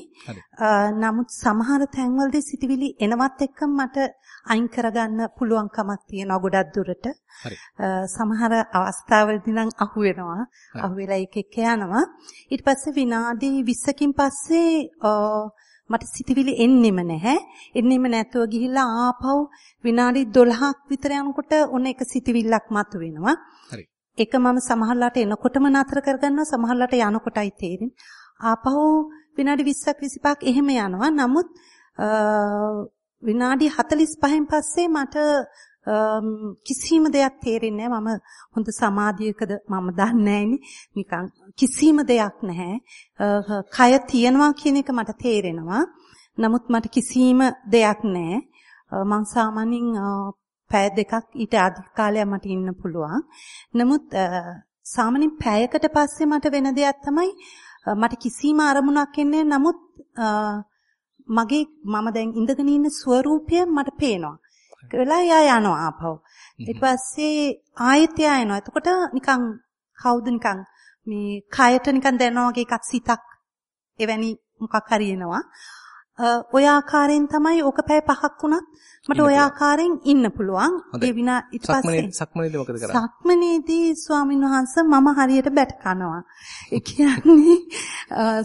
නමුත් සමහර තැන්වලදී සිතවිලි එනවත් එක්කම මට අයින් කරගන්න පුළුවන්කමක් තියෙනවා ගොඩක් දුරට. සමහර අවස්ථාවලදී නම් අහු වෙනවා. අහු වෙලා එක එක යනවා. ඊට පස්සේ විනාඩි 20කින් පස්සේ මට සිතවිලි එන්නෙම නැහැ. එන්නෙම නැතුව ගිහිල්ලා ආපහු විනාඩි 12ක් විතර යනකොට ඔන්න එක සිතවිල්ලක් මතුවෙනවා. හරි. ඒක මම සමහරලාට එනකොටම නතර කරගන්නවා සමහරලාට යනකොටයි තේරෙන්නේ. ආපහු විනාඩි 20ක් 25ක් එහෙම යනවා. නමුත් විනාඩි 45න් පස්සේ මට කිසිම දෙයක් තේරෙන්නේ මම හොඳ සමාධියකද මම දන්නේ නිකන් කිසිම දෙයක් නැහැ. කය තියනවා කියන එක මට තේරෙනවා. නමුත් මට කිසිම දෙයක් නැහැ. මං සාමාන්‍යයෙන් පැය දෙකක් ඊට අධික කාලයක් මට ඉන්න පුළුවන්. නමුත් සාමාන්‍යයෙන් පැයකට පස්සේ මට වෙන දෙයක් තමයි මට කිසිම අරමුණක් එන්නේ නමුත් මගේ මම දැන් ඉඳගෙන ඉන්න ස්වરૂපය මට පේනවා. වෙලා යා යනවා ආපහු. ඊට පස්සේ ආයෙත් යා එනවා. එතකොට නිකන් කවුද නිකන් මේ කයට නිකන් දැනනවා වගේ එකක් සිතක් එවැනි මොකක් හරි එනවා. ඔය ආකාරයෙන් තමයි ඕක පැය පහක් වුණත් මට ඔය ආකාරයෙන් ඉන්න පුළුවන්. ඒ විනා ඊට පස්සේ සක්මනේදී මොකද කරන්නේ? සක්මනේදී ස්වාමීන් වහන්සේ මම හරියට බැට කනවා. ඒ කියන්නේ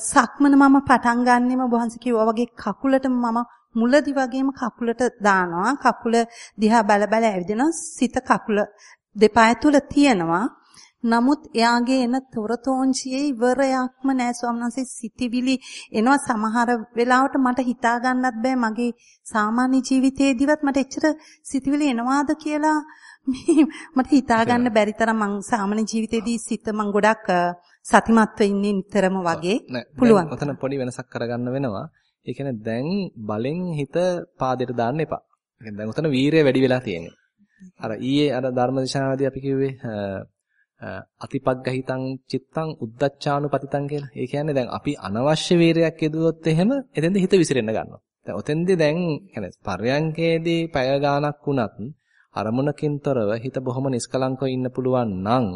සක්මන මම පටන් ගන්නෙම වහන්සේ කිව්වා වගේ කකුලට මම මුලදි වගේම කකුලට දානවා. කකුල දිහා බල බල ඇවිදිනවා. සිත කකුල දෙපාය තුල තියෙනවා. නමුත් එයාගේ එන තොරතෝංචියේ ඉවරයක්ම නෑ ස්වාමීන් සිටිවිලි එනවා සමහර වෙලාවට මට හිතා ගන්නත් බෑ මගේ සාමාන්‍ය ජීවිතේදීවත් මට එච්චර සිටිවිලි එනවාද කියලා මට හිතා ගන්න බැරි තරම් මං සාමාන්‍ය ජීවිතේදී සිත මං ගොඩක් සතිමත්ව ඉන්නේ නිතරම වගේ පුළුවන්. ඔතන පොඩි වෙනසක් කරගන්න වෙනවා. ඒ කියන්නේ දැන් බලෙන් හිත පාදයට දාන්න එපා. දැන් ඔතන වීරය වැඩි වෙලා තියෙනවා. අර ඊයේ අර ධර්මදේශනාවේදී අපි කිව්වේ අතිපග්ගහිතං චිත්තං උද්දච්චානුපතිතං කියලා. ඒ කියන්නේ දැන් අපි අනවශ්‍ය වීරයක් යෙදුවොත් එහෙම එතෙන්ද හිත විසිරෙන්න ගන්නවා. දැන් ඔතෙන්දී දැන් කියන්නේ පර්යංකේදී පැය ගාණක් වුණත් අරමුණකින් තොරව හිත බොහොම නිස්කලංකව ඉන්න පුළුවන් නම්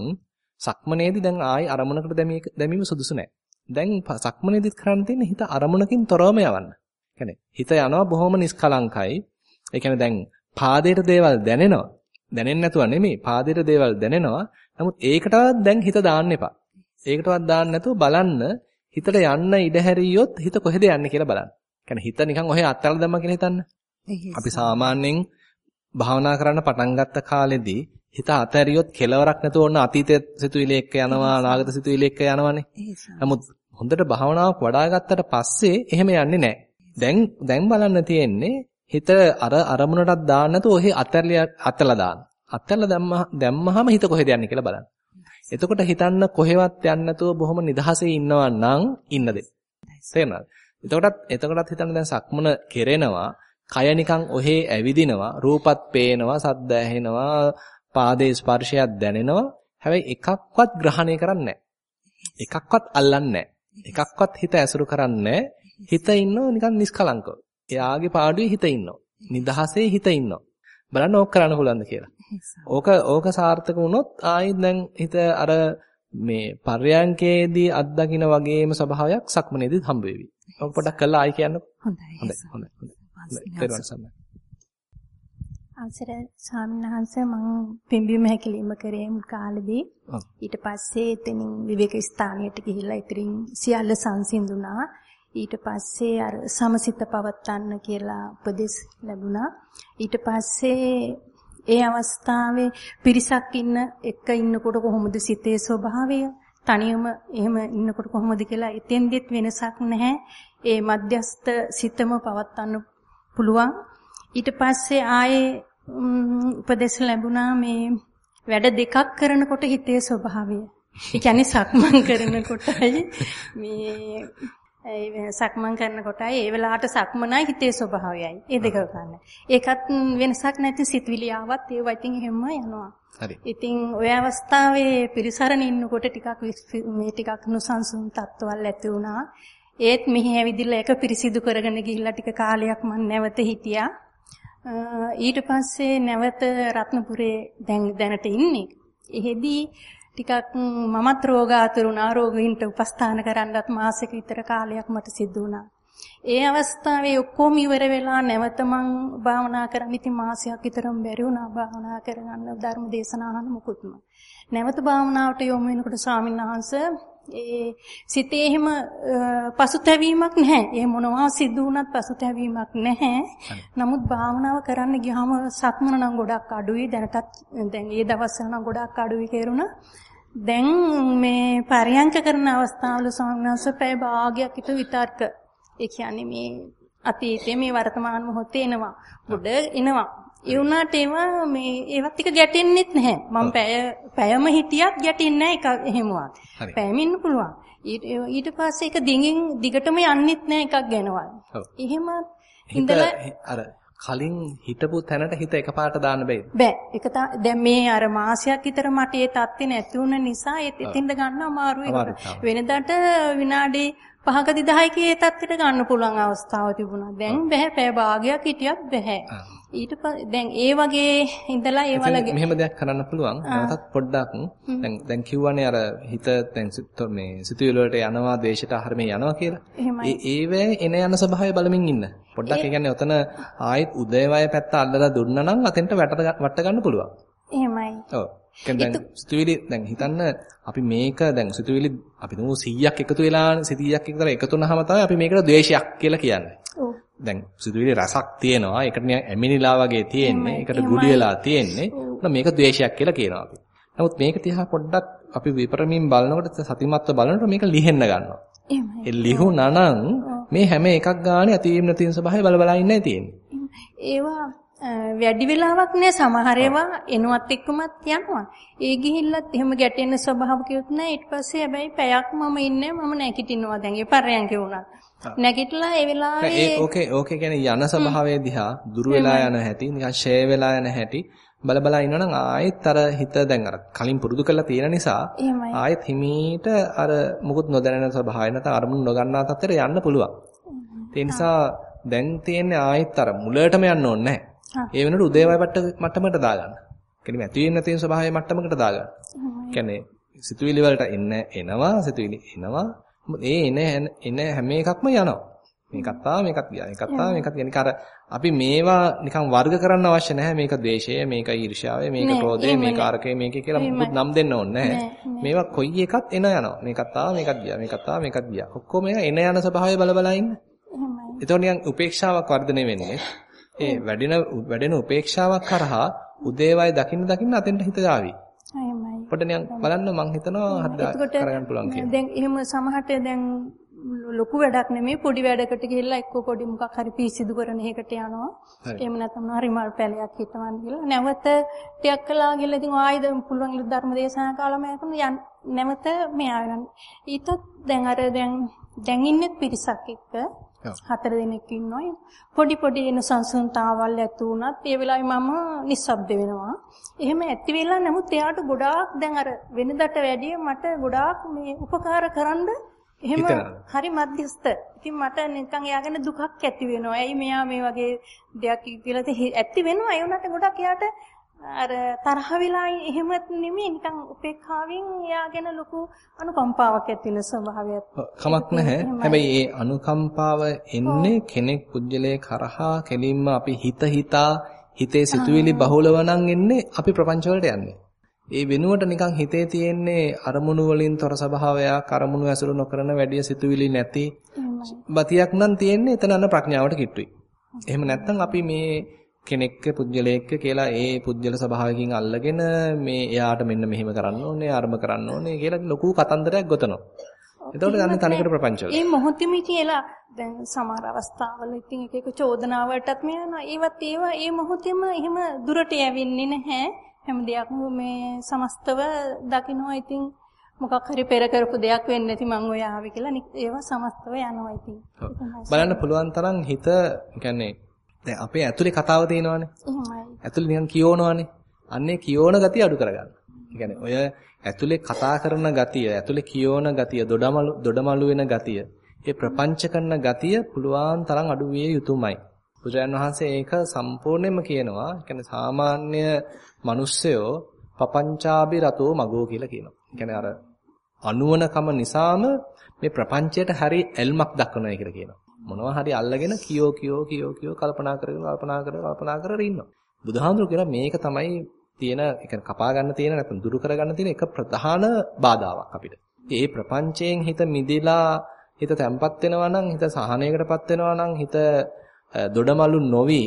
සක්මනේදී දැන් ආයි අරමුණකට දැමීම සුදුසු නැහැ. දැන් සක්මනේදිත් කරන්න තියෙන්නේ හිත අරමුණකින් තොරවම යවන්න. කියන්නේ හිත යනවා බොහොම නිස්කලංකයි. ඒ කියන්නේ දැන් පාදයට දේවල් දැනෙනවා. දැනෙන්නේ නැතුව නෙමෙයි. පාදයට දේවල් දැනෙනවා. නමුත් ඒකටවත් දැන් හිත දාන්න එපා. ඒකටවත් දාන්න නැතුව බලන්න හිතට යන්න ඉඩ හැරියොත් හිත කොහෙද යන්නේ කියලා බලන්න. කියන්නේ හිත නිකන් ඔහේ අත්හැරලා දැම්මා කියලා හිතන්න. අපි සාමාන්‍යයෙන් භාවනා කරන්න පටන් ගත්ත කාලෙදී හිත අතහැරියොත් කෙලවරක් නැතුව ඔන්න අතීතයේ සිතුවිලි එක්ක යනවා අනාගත සිතුවිලි එක්ක යනවානේ. නමුත් හොඳට භාවනාවක් වඩා ගත්තට පස්සේ එහෙම යන්නේ නැහැ. දැන් දැන් බලන්න තියෙන්නේ හිත අර අරමුණටත් දාන්න නැතුව ඔහි අතහැරලා අතලා දාන්න. දැම්මා දැම්මහම හිත කොහෙද යන්නේ කියලා බලන්න. එතකොට හිතන්න කොහෙවත් යන්නේ නැතුව බොහොම නිදහසේ ඉන්නවා නම් ඉන්නද? තේරෙනවද? එතකොටත් එතකොටත් හිතන්න දැන් සක්මන කෙරෙනවා කය නිකන් ඔහේ ඇවිදිනවා රූපත් පේනවා සද්ද ඇහෙනවා පාදයේ ස්පර්ශයක් දැනෙනවා. හැබැයි එකක්වත් ග්‍රහණය කරන්නේ එකක්වත් අල්ලන්නේ එකක්වත් හිත ඇසුරු කරන්නේ හිත ඉන්නව නිකන් නිස්කලංකව. එයාගේ පාඩුවේ හිත ඉන්නව. නිදහසේ හිත ඉන්නව. බලන්න ඕක කරන්න පුළුවන්ද කියලා. ඕක ඕක සාර්ථක වුණොත් ආයෙත් දැන් හිත අර මේ පර්යංකයේදී අත්දකින්න වගේම ස්වභාවයක් සක්මනේදී හම්බ වෙවි. ඕක පොඩ්ඩක් කරලා ආයි කියන්නකෝ. හොඳයි. හොඳයි. හොඳයි. හොඳයි. අවසර ස්වාමීන් වහන්සේ මම පිම්බීම හැකිලිම කරේ කාලෙදී ඊට පස්සේ එතනින් විවේක ස්ථානයට ගිහිල්ලා ඉතින් සියල්ල සංසිඳුණා ඊට පස්සේ අර සමසිත පවත්වන්න කියලා උපදෙස් ලැබුණා ඊට පස්සේ ඒ අවස්ථාවේ පිරිසක් ඉන්න එක ඉන්නකොට කොහොමද සිතේ ස්වභාවය? තනියම එහෙම ඉන්නකොට කොහොමද කියලා එතෙන්දෙත් වෙනසක් නැහැ. ඒ මධ්‍යස්ත සිතම පවත්වන්න පුළුවන්. ඊට පස්සේ ආයේ උපදෙස් ලැබුණා මේ වැඩ දෙකක් කරනකොට හිතේ ස්වභාවය. ඒ කියන්නේ සක්මන් කරනකොටයි මේ ඒ සක්මන් කරනකොටයි ඒ වෙලාවට සක්මනයි හිතේ ස්වභාවයයි. ඒ දෙක ගන්න. ඒකත් වෙනසක් නැති සිතවිලි ආවත් ඒ වටින් හැම යනවා. හරි. ඉතින් ওই අවස්ථාවේ පිරිසරණ ඉන්නකොට ටිකක් මේ ටිකක් නුසන්සුන් තත්ත්වවල් ඇති වුණා. ඒත් මෙහි ඇවිදිලා එක පිරිසිදු කරගෙන ගිහිල්ලා ටික කාලයක් මම නැවත හිටියා. ඊට පස්සේ නැවත රත්නපුරේ දැන් දැනට ඉන්නේ. එහෙදී ටිකක් මමත් රෝගාතුරුණා රෝගීන්ට උපස්ථාන කරන්නත් මාසෙක විතර කාලයක් මට සිද්ධ වුණා. ඒ අවස්ථාවේ ඔක්කොම ඉවර වෙලා නැවත මං භාවනා කරන්න ඉතින් මාසයක් විතරම බැරි වුණා භාවනා කරගන්න ධර්ම දේශනා අහන්න මුකුත්ම. නැවත භාවනාවට යොමු වෙනකොට ස්වාමීන් වහන්සේ ඒ සිතේ එහෙම පසුතැවීමක් නැහැ. ඒ මොනවා සිද්ධ වුණත් පසුතැවීමක් නැහැ. නමුත් භාවනාව කරන්න ගියාම සක්මන නම් ගොඩක් අඩුයි. දැනටත් දැන් ඒ දවස්වල නම් ගොඩක් අඩුයි කියලා. දැන් මේ පරියන්ක කරන අවස්ථාවල වහන්සේ පැය භාගයක් හිට විතර්ක. ඒ කියන්නේ මේ අතීතයේ මේ වර්තමාන මොහොතේ එනවා. උඩ එනවා. ඒ වුණාට ඒවා මේ ඒවත් ටික ගැටෙන්නෙත් නැහැ. මම පැය පැයම හිටියත් ගැටෙන්නේ නැහැ එක එහෙමවත්. පැයම ඉන්න පුළුවන්. ඊට පස්සේ ඒක දිගින් දිගටම යන්නෙත් නැහැ එකක් ගැනවත්. එහෙම ඉඳලා අර කලින් හිටපු තැනට හිත එකපාරට දාන්න බෑද? බෑ. ඒක දැන් මේ අර මාසයක් විතර මට ඒ தත්ත්වේ නැති වුණ නිසා ඒ එතෙන්ද ගන්න අමාරුයි. වෙනදාට විනාඩි 5ක 10ක ඒ தත්ත්වෙට ගන්න පුළුවන් අවස්ථාව තිබුණා. දැන් බෑ පැය භාගයක් හිටියත් බෑ. ඊට පස්සේ දැන් ඒ වගේ ඉඳලා ඒ වගේ මෙහෙම දෙයක් කරන්න පුළුවන්. නැවතත් පොඩ්ඩක් දැන් දැන් කිව්වනේ අර හිත දැන් මේ සිතුවිලි වලට යනවා, දේශයට ආහාරමේ යනවා කියලා. ඒ ඒවේ එන යන ස්වභාවය බලමින් ඉන්න. පොඩ්ඩක් ඒ කියන්නේ ඔතන ආයෙත් උදේවය පැත්ත අල්ලලා දුන්නා නම් අතෙන්ට වට ගන්න පුළුවන්. එහෙමයි. ඔව්. දැන් සිතුවිලි දැන් හිතන්න අපි මේක දැන් සිතුවිලි අපි නෝ 100ක් එකතු වෙලා 100ක් විතර එකතු වුනහම තමයි අපි මේකට ද්වේෂයක් කියලා කියන්නේ. දැන් සිතුවිලි රසක් තියෙනවා. ඒකට ඇමිනිලා වගේ තියෙන්නේ. ඒකට ගුඩි වෙලා තියෙන්නේ. මේක ද්වේෂයක් කියලා කියනවා අපි. නමුත් මේක තියා පොඩ්ඩක් අපි විපරමින් බලනකොට සතිමත්ව බලනකොට මේක ලිහෙන්න ගන්නවා. ඒ ලිහුණා නම් මේ හැම එකක් ගානේ ඇතිවීම නැතිවීම ස්වභාවය බල බල ඉන්නයි තියෙන්නේ. ඒවා වැඩි වෙලාවක් නෑ සමහර ඒවා එනවත් එක්කමත් යනවා. ඒ ගිහිල්ලත් එහෙම ගැටෙන ස්වභාවකියුත් නෑ. ඊට පස්සේ හැබැයි පැයක් මම ඉන්නේ මම නැගිටිනවා දැන් ඒ පරයන්කේ වුණා. නැගිටලා ඒ වෙලාවේ ඒ ඕකේ ඕකේ කියන්නේ යන ස්වභාවය දිහා දුර වෙලා යන හැටි නිකන් ෂේ වෙලා යන හැටි බල බල ඉන්නවනම් ආයෙත් අර හිත දැන් අර කලින් පුරුදු කරලා තියෙන නිසා ආයෙත් හිමීට අර මුකුත් නොදැනෙන ස්වභාවය නැත්නම් අරමුණු නොගන්නා තත්ත්වයට යන්න පුළුවන්. ඒ නිසා දැන් තියෙන්නේ ආයෙත් අර මුලටම යන්න ඕනේ නැහැ. ඒ වෙනකොට උදේවය මට්ටමකට දාගන්න. කියන්නේ ඇති වෙන්න තියෙන ස්වභාවය මට්ටමකට දාගන්න. කියන්නේ සිතුවිලි වලට එන්න එනවා සිතුවිලි එනවා ඒ එන එන හැම එකක්ම යනවා. මේකත් ආවා මේකත් ගියා. මේකත් ආවා මේකත් ගියා. අර අපි මේවා නිකන් වර්ග කරන්න අවශ්‍ය නැහැ. මේක ද්වේෂය, මේක ඊර්ෂ්‍යාවය, මේක ක්‍රෝධය, මේක අරකේ මේකේ කියලා මුකුත් නම් දෙන්න ඕනේ නැහැ. මේවා කොයි එකත් එන යනවා. මේකත් ආවා මේකත් ගියා. මේකත් ආවා මේකත් ගියා. ඔක්කොම එන යන ස්වභාවය බල බල ඉන්න. එතකොට නිකන් උපේක්ෂාවක් වර්ධනය වෙන්නේ. ඒ වැඩෙන වැඩෙන උපේක්ෂාවක් කරහා උදේවයි දකින්න දකින්න අතෙන්ට හිත යාවි. අපිට නිකන් බලන්න මං හිතනවා කරගන්න පුළුවන් කියලා. දැන් එහෙම සමහරට දැන් ලොකු වැඩක් නෙමෙයි පොඩි වැඩකට ගිහිල්ලා එක්ක පොඩි මොකක් හරි පිසිදු කරන එකකට යනවා. එහෙම නැත්නම් හරි මල් පැලයක් හිටවන්න කියලා. නැවත ටිකක් කළා ගිහලා ඉතින් ආයෙද පුළුවන් ධර්ම දේශනා කාලම යන නැවත මෙයා වෙනවා. ඊටත් දැන් අර දැන් දැන් ඉන්නේ පිරිසක් එක්ක හතර දෙනෙක් ඉන්නවා. පොඩි පොඩි එන සංසුන්තාවල් ඇති වුණත් ඒ වෙලාවේ මම නිස්සබ්ද වෙනවා. එහෙම ඇති වෙලා නමුත් එයාට ගොඩාක් දැන් අර වෙනදට වැඩිය මට ගොඩාක් මේ උපකාර කරන්න එහෙම හරි මධ්‍යස්ත. ඉතින් මට නිකන් එයාගෙන දුකක් ඇති වෙනවා. ඇයි මෙයා මේ වගේ දෙයක් කියලා ඇති වෙනවා. ඒ වුණාට ගොඩක් එයාට අර තරහ වෙලා එහෙමත් නෙමෙයි නිකන් උපේක්ෂාවෙන් එයාගෙන ලොකු අනුකම්පාවක් ඇති වෙන ස්වභාවයක්. කමක් නැහැ. හැබැයි ඒ අනුකම්පාව එන්නේ කෙනෙක් පුජ්‍යලේ කරහා කෙලින්ම අපි හිත හිතා හිතේ සිතුවිලි බහුලව නම් එන්නේ අපි ප්‍රපංච යන්නේ. ඒ වෙනුවට නිකන් හිතේ තියෙන්නේ අරමුණු වලින් තොර ස්වභාවයක් අරමුණු ඇසුරු නොකරන වැඩි සිතුවිලි නැති බතියක් නම් තියෙන්නේ එතන අන්න ප්‍රඥාවට කිට්ටුයි. එහෙම නැත්නම් අපි මේ කෙනෙක්ක පුජ්‍යලයක කියලා ඒ පුජ්‍යල ස්වභාවයකින් අල්ලගෙන මේ එයාට මෙන්න මෙහෙම කරන්න ඕනේ අරම කරන්න ඕනේ කියලා ලොකු කතන්දරයක් ගොතනවා. එතකොට ගන්න තනිකර ප්‍රපංචවල. මේ මොහොතෙම කියලා දැන් සමහර අවස්ථාවල ඉතින් එක එක චෝදනාවලටත් මේ යනවා. ඒවත් ඒවා මේ මොහොතෙම එහෙම දුරට යවෙන්නේ නැහැ. හැම දෙයක්ම මේ සමස්තව දකින්නවා ඉතින් මොකක් හරි පෙර කරපු දෙයක් වෙන්නේ නැති මං ඔය ආවේ කියලා ඒවා සමස්තව යනවා ඉතින්. බලන්න පුළුවන් තරම් හිත කියන්නේ දැන් අපේ ඇතුලේ කතාව තියෙනවානේ. එහෙමයි. ඇතුලේ නිකන් කියවනවානේ. අන්නේ කියවන ගතිය අඩු කරගන්න. ඒ ඔය ඇතුලේ කතා කරන ගතිය, ඇතුලේ කියවන ගතිය, දොඩමලු දොඩමලු වෙන ගතිය, ඒ ප්‍රපංච කරන ගතිය පුළුවන් තරම් අඩු විය යුතුමයි. බුදුරජාන් වහන්සේ ඒක සම්පූර්ණයෙන්ම කියනවා. කියන්නේ සාමාන්‍ය මිනිස්සයෝ පපංචාබි රතෝ මගෝ කියලා කියනවා. කියන්නේ අර අනුවනකම නිසාම මේ ප්‍රපංචයට හරි එල්මක් දක්වනවා කියලා කියනවා. මොනවා හරි අල්ලගෙන කියෝ කියෝ කියෝ කියෝ කල්පනා කරගෙන කල්පනා කරගෙන කල්පනා කරගෙන ඉන්නවා. බුදුහාමුදුරු කියන මේක තමයි තියෙන ඒ කියන්නේ කපා ගන්න තියෙන නැත්නම් දුරු කර ගන්න තියෙන එක ප්‍රධාන බාධාවක් අපිට. ඒ ප්‍රපංචයෙන් හිත මිදිලා හිත තැම්පත් වෙනවා නම් හිත සහනයකටපත් වෙනවා නම් හිත දොඩමලු නොවි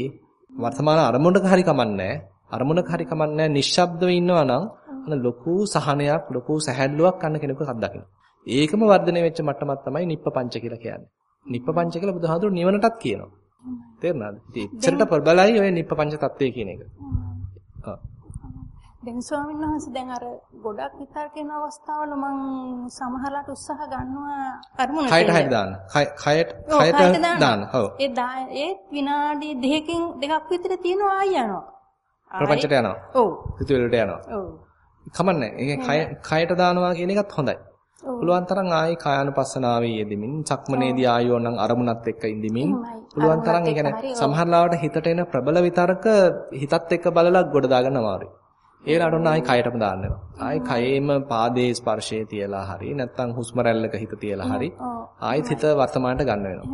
වර්තමාන අරමුණක හරි කමන්නේ අරමුණක හරි කමන්නේ නිශ්ශබ්දව ඉන්නවා නම් අන ලොකු සහනයක් ලොකු සැහැල්ලුවක් අන්න කෙනෙකුට අත්දකින්න. ඒකම වර්ධනය වෙච්ච මට්ටමක් තමයි නිප්පපංච කියලා කියන්නේ. නිප්පපංච කියලා බුදුහාඳුරු නිවනටත් කියනවා. තේරුණාද? ඉතින් ඉස්සරට ප්‍රබලයි ඔය නිප්පපංච தත්වය කියන එක. දැන් ස්වාමීන් වහන්සේ දැන් අර ගොඩක් විතර කියන අවස්ථාවල මම සමහරලාට උත්සාහ ගන්නවා අරමුණ කයට හරි දාන්න. කයට කයට දාන්න. ඔව්. ඒ ඒ විනාඩි දෙකකින් දෙකක් විතර තියෙනවා ආය යනවා. ප්‍රපංචයට යනවා. ඔව්. සිතුවිල්ලට යනවා. ඔව්. කමන්නේ. ඒ කයට දානවා කියන එකත් හොඳයි. පුළුවන් තරම් ආයේ කායानुපස්සනාවේ යෙදෙමින් සක්මනේදී ආයෝ නම් අරමුණත් එක්ක ඉඳිමින් පුළුවන් තරම් ඒ කියන්නේ සමහර ලාවට හිතට එන ප්‍රබල විතරක හිතත් එක්ක බලලා ගොඩ දාගන්න අමාරුයි. ඒ වෙලාවට ඔන්න ආයි කයටම දාන්න වෙනවා. ආයි කයේම පාදයේ ස්පර්ශයේ තියලා හරි නැත්නම් හුස්ම රැල්ලක හිත තියලා හරි ආයිත් හිත වර්තමානට ගන්න වෙනවා.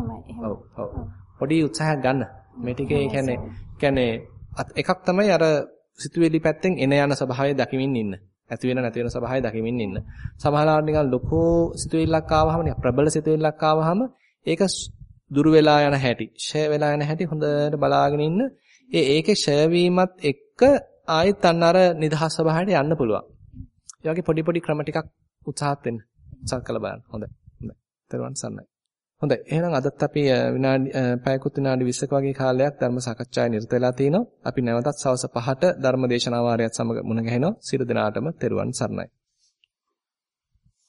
ඔව් ඔව්. පොඩි උත්සාහයක් ගන්න. මේ ටිකේ කියන්නේ කියන්නේ එකක් තමයි අර සිතුවිලි පැත්තෙන් එන යන ස්වභාවය දකිමින් ඉන්න. ඇති වෙන නැති වෙන ස්වභාවය දකිමින් ඉන්න. සමහරවිට නිකන් ලොකෝ සිතුවිල්ලක් ආවහම නිකන් ප්‍රබල සිතුවිල්ලක් ආවහම ඒක දුර වෙලා යන හැටි, ෂය වෙලා යන හැටි හොඳට බලාගෙන ඉන්න. ඒ ඒකේ ෂය වීමත් එක්ක ආයෙත් අන්න අර නිදහස් ස්වභාවයට යන්න පුළුවන්. ඒ වගේ පොඩි පොඩි ක්‍රම ටිකක් උත්සාහත් වෙන්න. උත්සාහ කළ බලන්න. හොඳයි. හොඳයි. ත්වන් සන්නයි. හොඳයි. එහෙනම් අදත් අපි විනාඩි පැයකුත් විනාඩි 20ක වගේ කාලයක් ධර්ම සාකච්ඡාවේ නිරත වෙලා තිනවා. අපි නැවතත් සවස් 5ට ධර්ම දේශනා වාරයත් සමග මුණ ගැහෙනවා. සියලු දෙනාටම තෙරුවන් සරණයි.